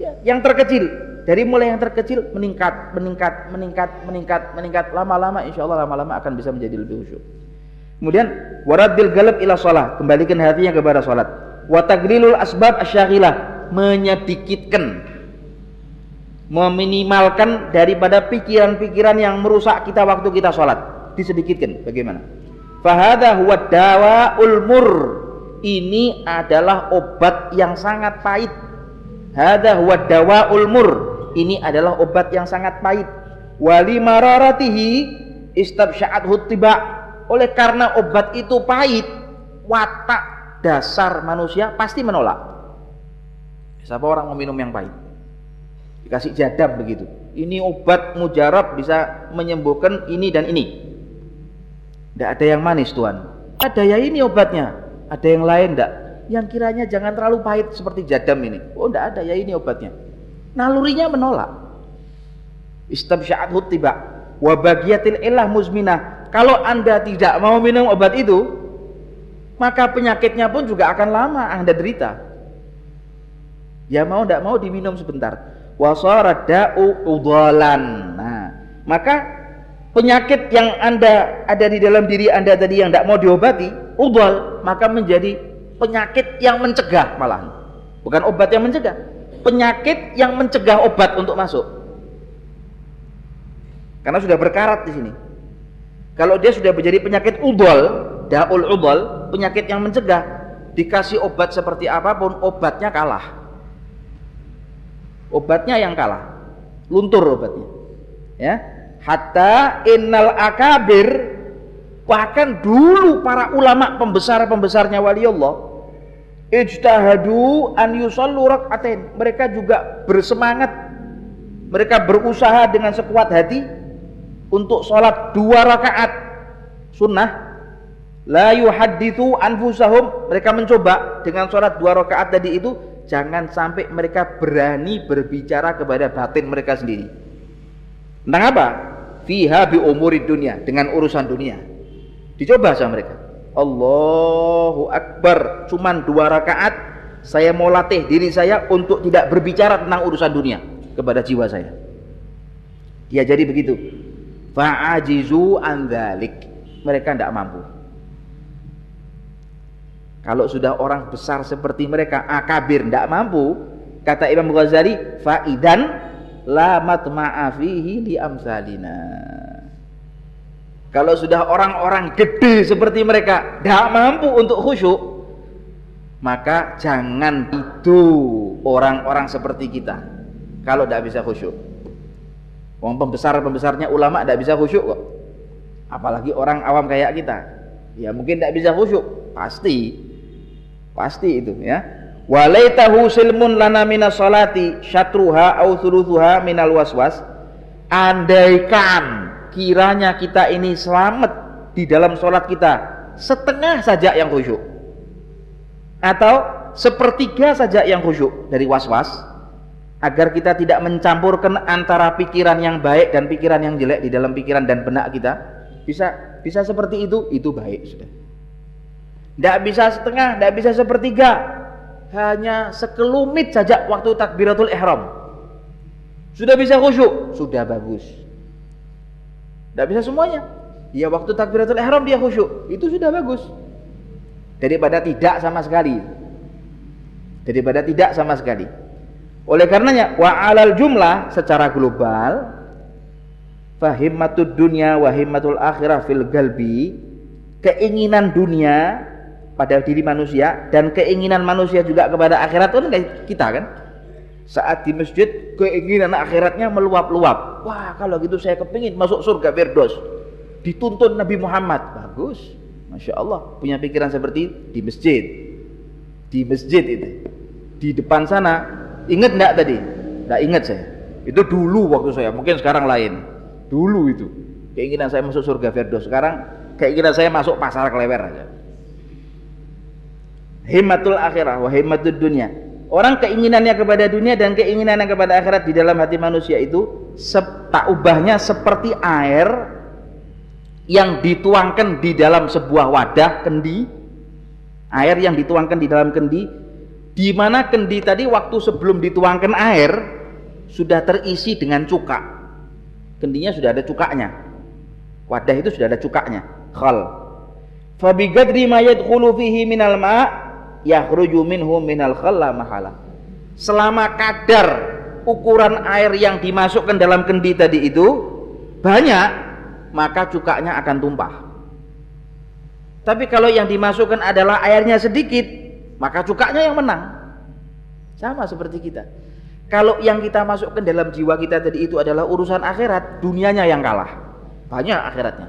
Ya, yang terkecil dari mulai yang terkecil meningkat, meningkat, meningkat, meningkat, meningkat lama-lama insya Allah lama-lama akan bisa menjadi lebih khusyuk. Kemudian waradil galab ila sholat, kembalikan hatinya kepada sholat. Watagrilul asbab asyaghilah, menyedikitkan, meminimalkan daripada pikiran-pikiran yang merusak kita waktu kita sholat. Disedikitkan, bagaimana? Fahada huwa dawa ulmur. Ini adalah obat yang sangat pahit. Hada huwa dawa ulmur ini adalah obat yang sangat pahit. Wali mararatihi istabsya'at hutiba. Oleh karena obat itu pahit, watak dasar manusia pasti menolak. Siapa orang mau minum yang pahit? Dikasih jadab begitu. Ini obat mujarab bisa menyembuhkan ini dan ini. Tidak ada yang manis Tuhan. Ada ya ini obatnya. Ada yang lain tidak? Yang kiranya jangan terlalu pahit seperti jadam ini. Oh tidak ada ya ini obatnya. Nalurinya menolak. Istabsya'at tiba. Wabagiyatil ilah muzminah. Kalau anda tidak mau minum obat itu, maka penyakitnya pun juga akan lama anda derita. Ya mau tidak mau diminum sebentar wasara da'u udalan. Nah, maka penyakit yang Anda ada di dalam diri Anda tadi yang tidak mau diobati, udal, maka menjadi penyakit yang mencegah malahan. Bukan obat yang mencegah, penyakit yang mencegah obat untuk masuk. Karena sudah berkarat di sini. Kalau dia sudah menjadi penyakit udal, daul udal, penyakit yang mencegah, dikasih obat seperti apa pun, obatnya kalah obatnya yang kalah. Luntur obatnya. Ya. Hatta innal akabir bahkan dulu para ulama pembesar-pembesarnya wali Allah ijtahadu an yusallu rak'atain. Mereka juga bersemangat. Mereka berusaha dengan sekuat hati untuk sholat dua rakaat sunnah. La yuhadithu anfusahum. Mereka mencoba dengan sholat dua rakaat tadi itu jangan sampai mereka berani berbicara kepada batin mereka sendiri. Tentang apa? fiha bi umuri dunia dengan urusan dunia. Dicoba sama mereka. Allahu Akbar. Cuman dua rakaat saya mau latih diri saya untuk tidak berbicara tentang urusan dunia kepada jiwa saya. Dia jadi begitu. Fa'ajizu an mereka tidak mampu kalau sudah orang besar seperti mereka akabir tidak mampu, kata Imam Ghazali, faidan la matma'a fihi li amsalina. Kalau sudah orang-orang gede seperti mereka tidak mampu untuk khusyuk, maka jangan itu orang-orang seperti kita. Kalau tidak bisa khusyuk. Wong pembesar-pembesarnya ulama tidak bisa khusyuk kok. Apalagi orang awam kayak kita. Ya mungkin tidak bisa khusyuk, pasti Pasti itu ya. Walaitahu silmun lana minas salati syatruha au thuluthuha minal waswas. Andaikan kiranya kita ini selamat di dalam sholat kita setengah saja yang khusyuk atau sepertiga saja yang khusyuk dari was-was agar kita tidak mencampurkan antara pikiran yang baik dan pikiran yang jelek di dalam pikiran dan benak kita bisa bisa seperti itu itu baik sudah tidak bisa setengah, tidak bisa sepertiga. Hanya sekelumit saja waktu takbiratul ihram. Sudah bisa khusyuk, sudah bagus. Tidak bisa semuanya. Ya waktu takbiratul ihram dia khusyuk, itu sudah bagus. Daripada tidak sama sekali. Daripada tidak sama sekali. Oleh karenanya wa alal jumlah secara global fahimmatud dunya wa himmatul akhirah fil galbi keinginan dunia pada diri manusia dan keinginan manusia juga kepada akhirat. Itu kan kita kan? Saat di masjid keinginan akhiratnya meluap-luap. Wah kalau gitu saya kepingin masuk surga Firdaus. Dituntun Nabi Muhammad. Bagus. Masya Allah punya pikiran seperti di masjid. Di masjid itu. Di depan sana. Ingat enggak tadi? Enggak ingat saya. Itu dulu waktu saya. Mungkin sekarang lain. Dulu itu. Keinginan saya masuk surga Firdaus. Sekarang keinginan saya masuk pasar kelewer aja himmatul akhirah wa himmatud dunia orang keinginannya kepada dunia dan keinginannya kepada akhirat di dalam hati manusia itu tak ubahnya seperti air yang dituangkan di dalam sebuah wadah kendi. Air yang dituangkan di dalam kendi. Di mana kendi tadi waktu sebelum dituangkan air sudah terisi dengan cuka. Kendinya sudah ada cukanya wadah itu sudah ada cukanya khal. Fabigadri ma yadkhulu fihi minal ma' yakhruju minhu minal khalla mahala. Selama kadar ukuran air yang dimasukkan dalam kendi tadi itu banyak, maka cukanya akan tumpah. Tapi kalau yang dimasukkan adalah airnya sedikit, maka cukanya yang menang. Sama seperti kita. Kalau yang kita masukkan dalam jiwa kita tadi itu adalah urusan akhirat, dunianya yang kalah. Banyak akhiratnya.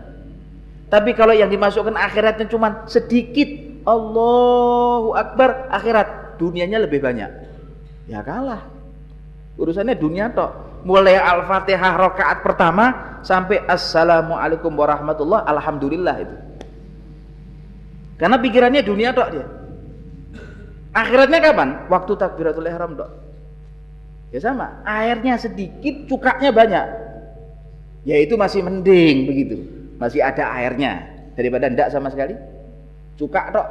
Tapi kalau yang dimasukkan akhiratnya cuma sedikit, Allahu Akbar akhirat, dunianya lebih banyak. Ya kalah. Urusannya dunia tok. Mulai Al-Fatihah rakaat pertama sampai Assalamualaikum warahmatullah alhamdulillah itu. Karena pikirannya dunia tok dia. Akhiratnya kapan? Waktu takbiratul ihram tok. Ya sama, airnya sedikit, cukaknya banyak. Ya itu masih mending begitu. Masih ada airnya daripada ndak sama sekali. Cukak tok.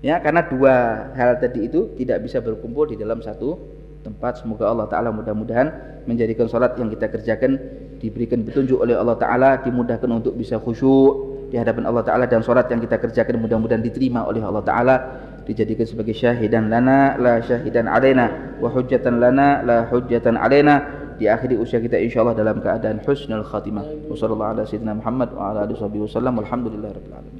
Ya, karena dua hal tadi itu tidak bisa berkumpul di dalam satu tempat. Semoga Allah taala mudah-mudahan menjadikan salat yang kita kerjakan diberikan petunjuk oleh Allah taala, dimudahkan untuk bisa khusyuk di hadapan Allah taala dan salat yang kita kerjakan mudah-mudahan diterima oleh Allah taala dijadikan sebagai syahidan lana la syahidan alaina wa hujjatan lana la alaina di akhir usia kita insyaallah dalam keadaan husnul khatimah wa sallallahu ala sayyidina Muhammad wa ala alihi alamin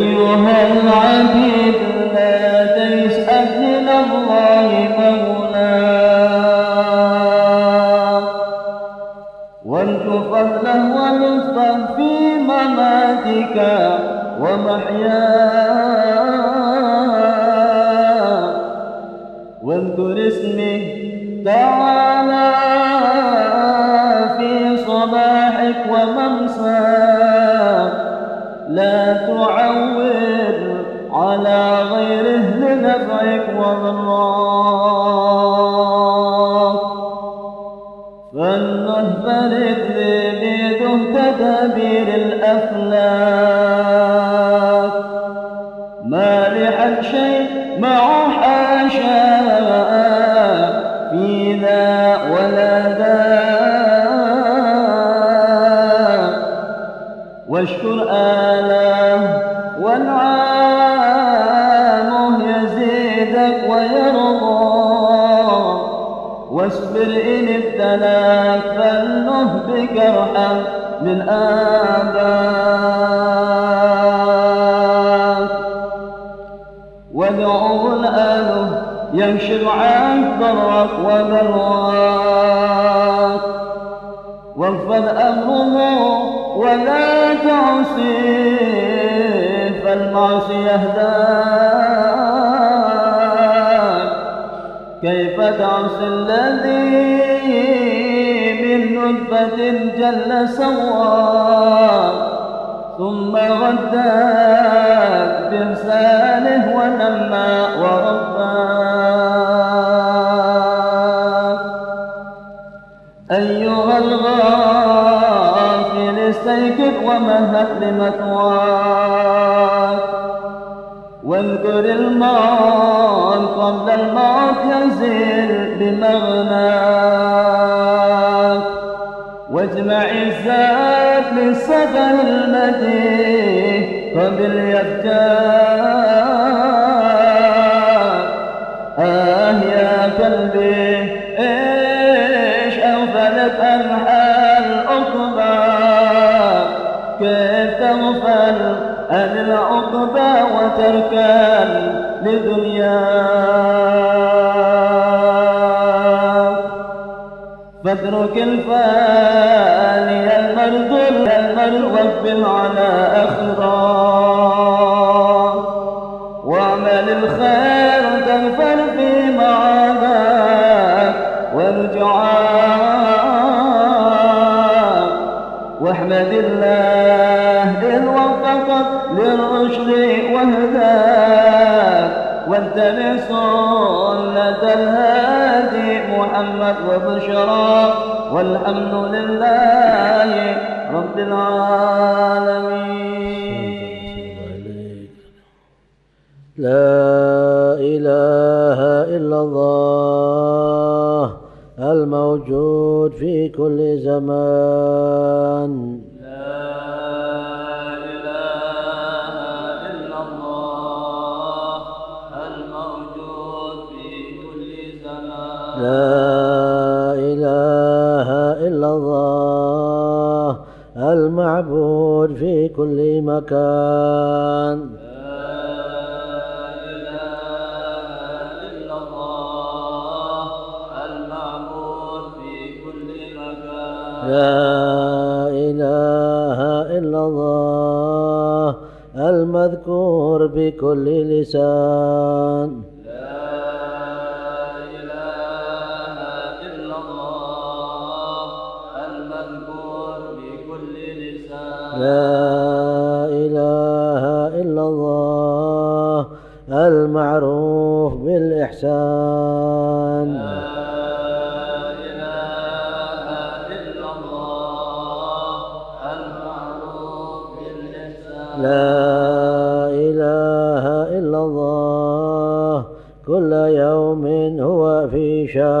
عذاب النار فلنهبلت بيده تدابير الأفلاك ما لحق شيء معه حاشا في ذا ولا ذا. عنك ضرك وبلواك واغفر أمره ولا تعصي فالمعصية يهداك. كيف تعصي الذي من نطفة جل سواك؟ ثم غداك بإحسانه ونمى ورباك ومهد لمثواك واذكر الموت قبل الموت يزيل بمغناك واجمع الزاد للسفر المدين قبل يفتاك العقبى وتركن لدنياك فاترك الفاني المرذول المرء واقبل على أخراك سنة الهادي محمد وبشرى والحمد لله رب العالمين. لا إله إلا الله الموجود في كل زمان. لا إله إلا الله. كل يوم هو في شان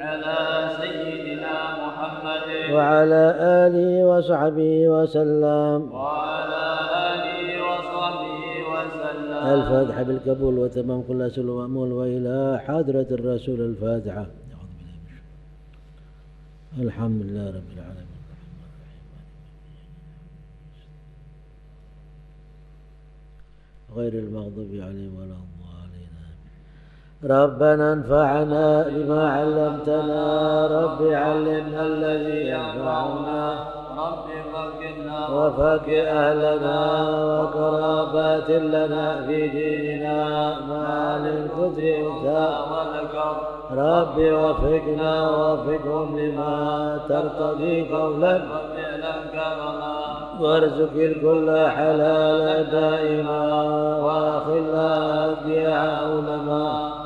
محمد. وعلى آله وصحبه وسلم. وعلى آله وصحبه وسلم. الفاتحة بالقبول وتمام كل سل ومأمول وإلى حضرة الرسول الفاتحة. الحمد لله رب العالمين. غير المغضوب عليهم ولا الضالين ربنا انفعنا بما علمتنا. رب علمنا الذي ينفعنا. رب فكنا وفك أهلنا وقرابات لنا في ديننا. مع الكفر والتاء وذكر رب وفقنا ووفقهم لما ترتضي قولا. وارزق الكل حلالا دائما. واخلا هديا علما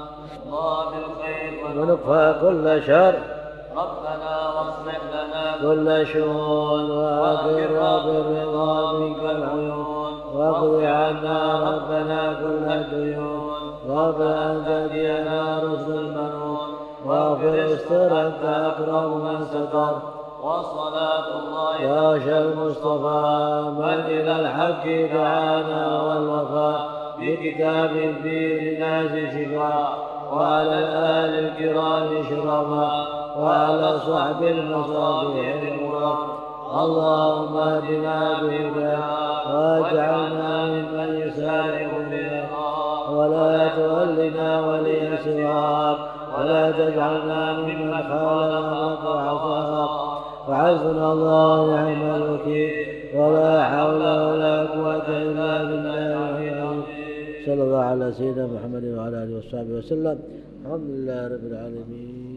ونكفى كل شر. ربنا واصلح لنا كل شؤون واقر بالرضا منك العيون وأقض عنا ربنا كل الديون. وقبل ان تهدينا رشد المنون واغفر استر أنت أكرم من ستر. وصلاة الله يا شا المصطفى من إلى الحق دعانا والوفاء. بكتاب فيه للناس شفاء وعلى الآل الكرام شرفا وعلى صحب المصابيح المراد. اللهم اهدنا بهداك واجعلنا ممن يسارع بها ولا تولنا وليا سواك. ولا تجعلنا ممن خالف امرك وعصاك وحسبنا الله ونعم الوكيل. ولا حول ولا قوة إلا بالله. صلى الله على سيدنا محمد وعلى آله وصحبه وسلم. الحمد لله رب العالمين.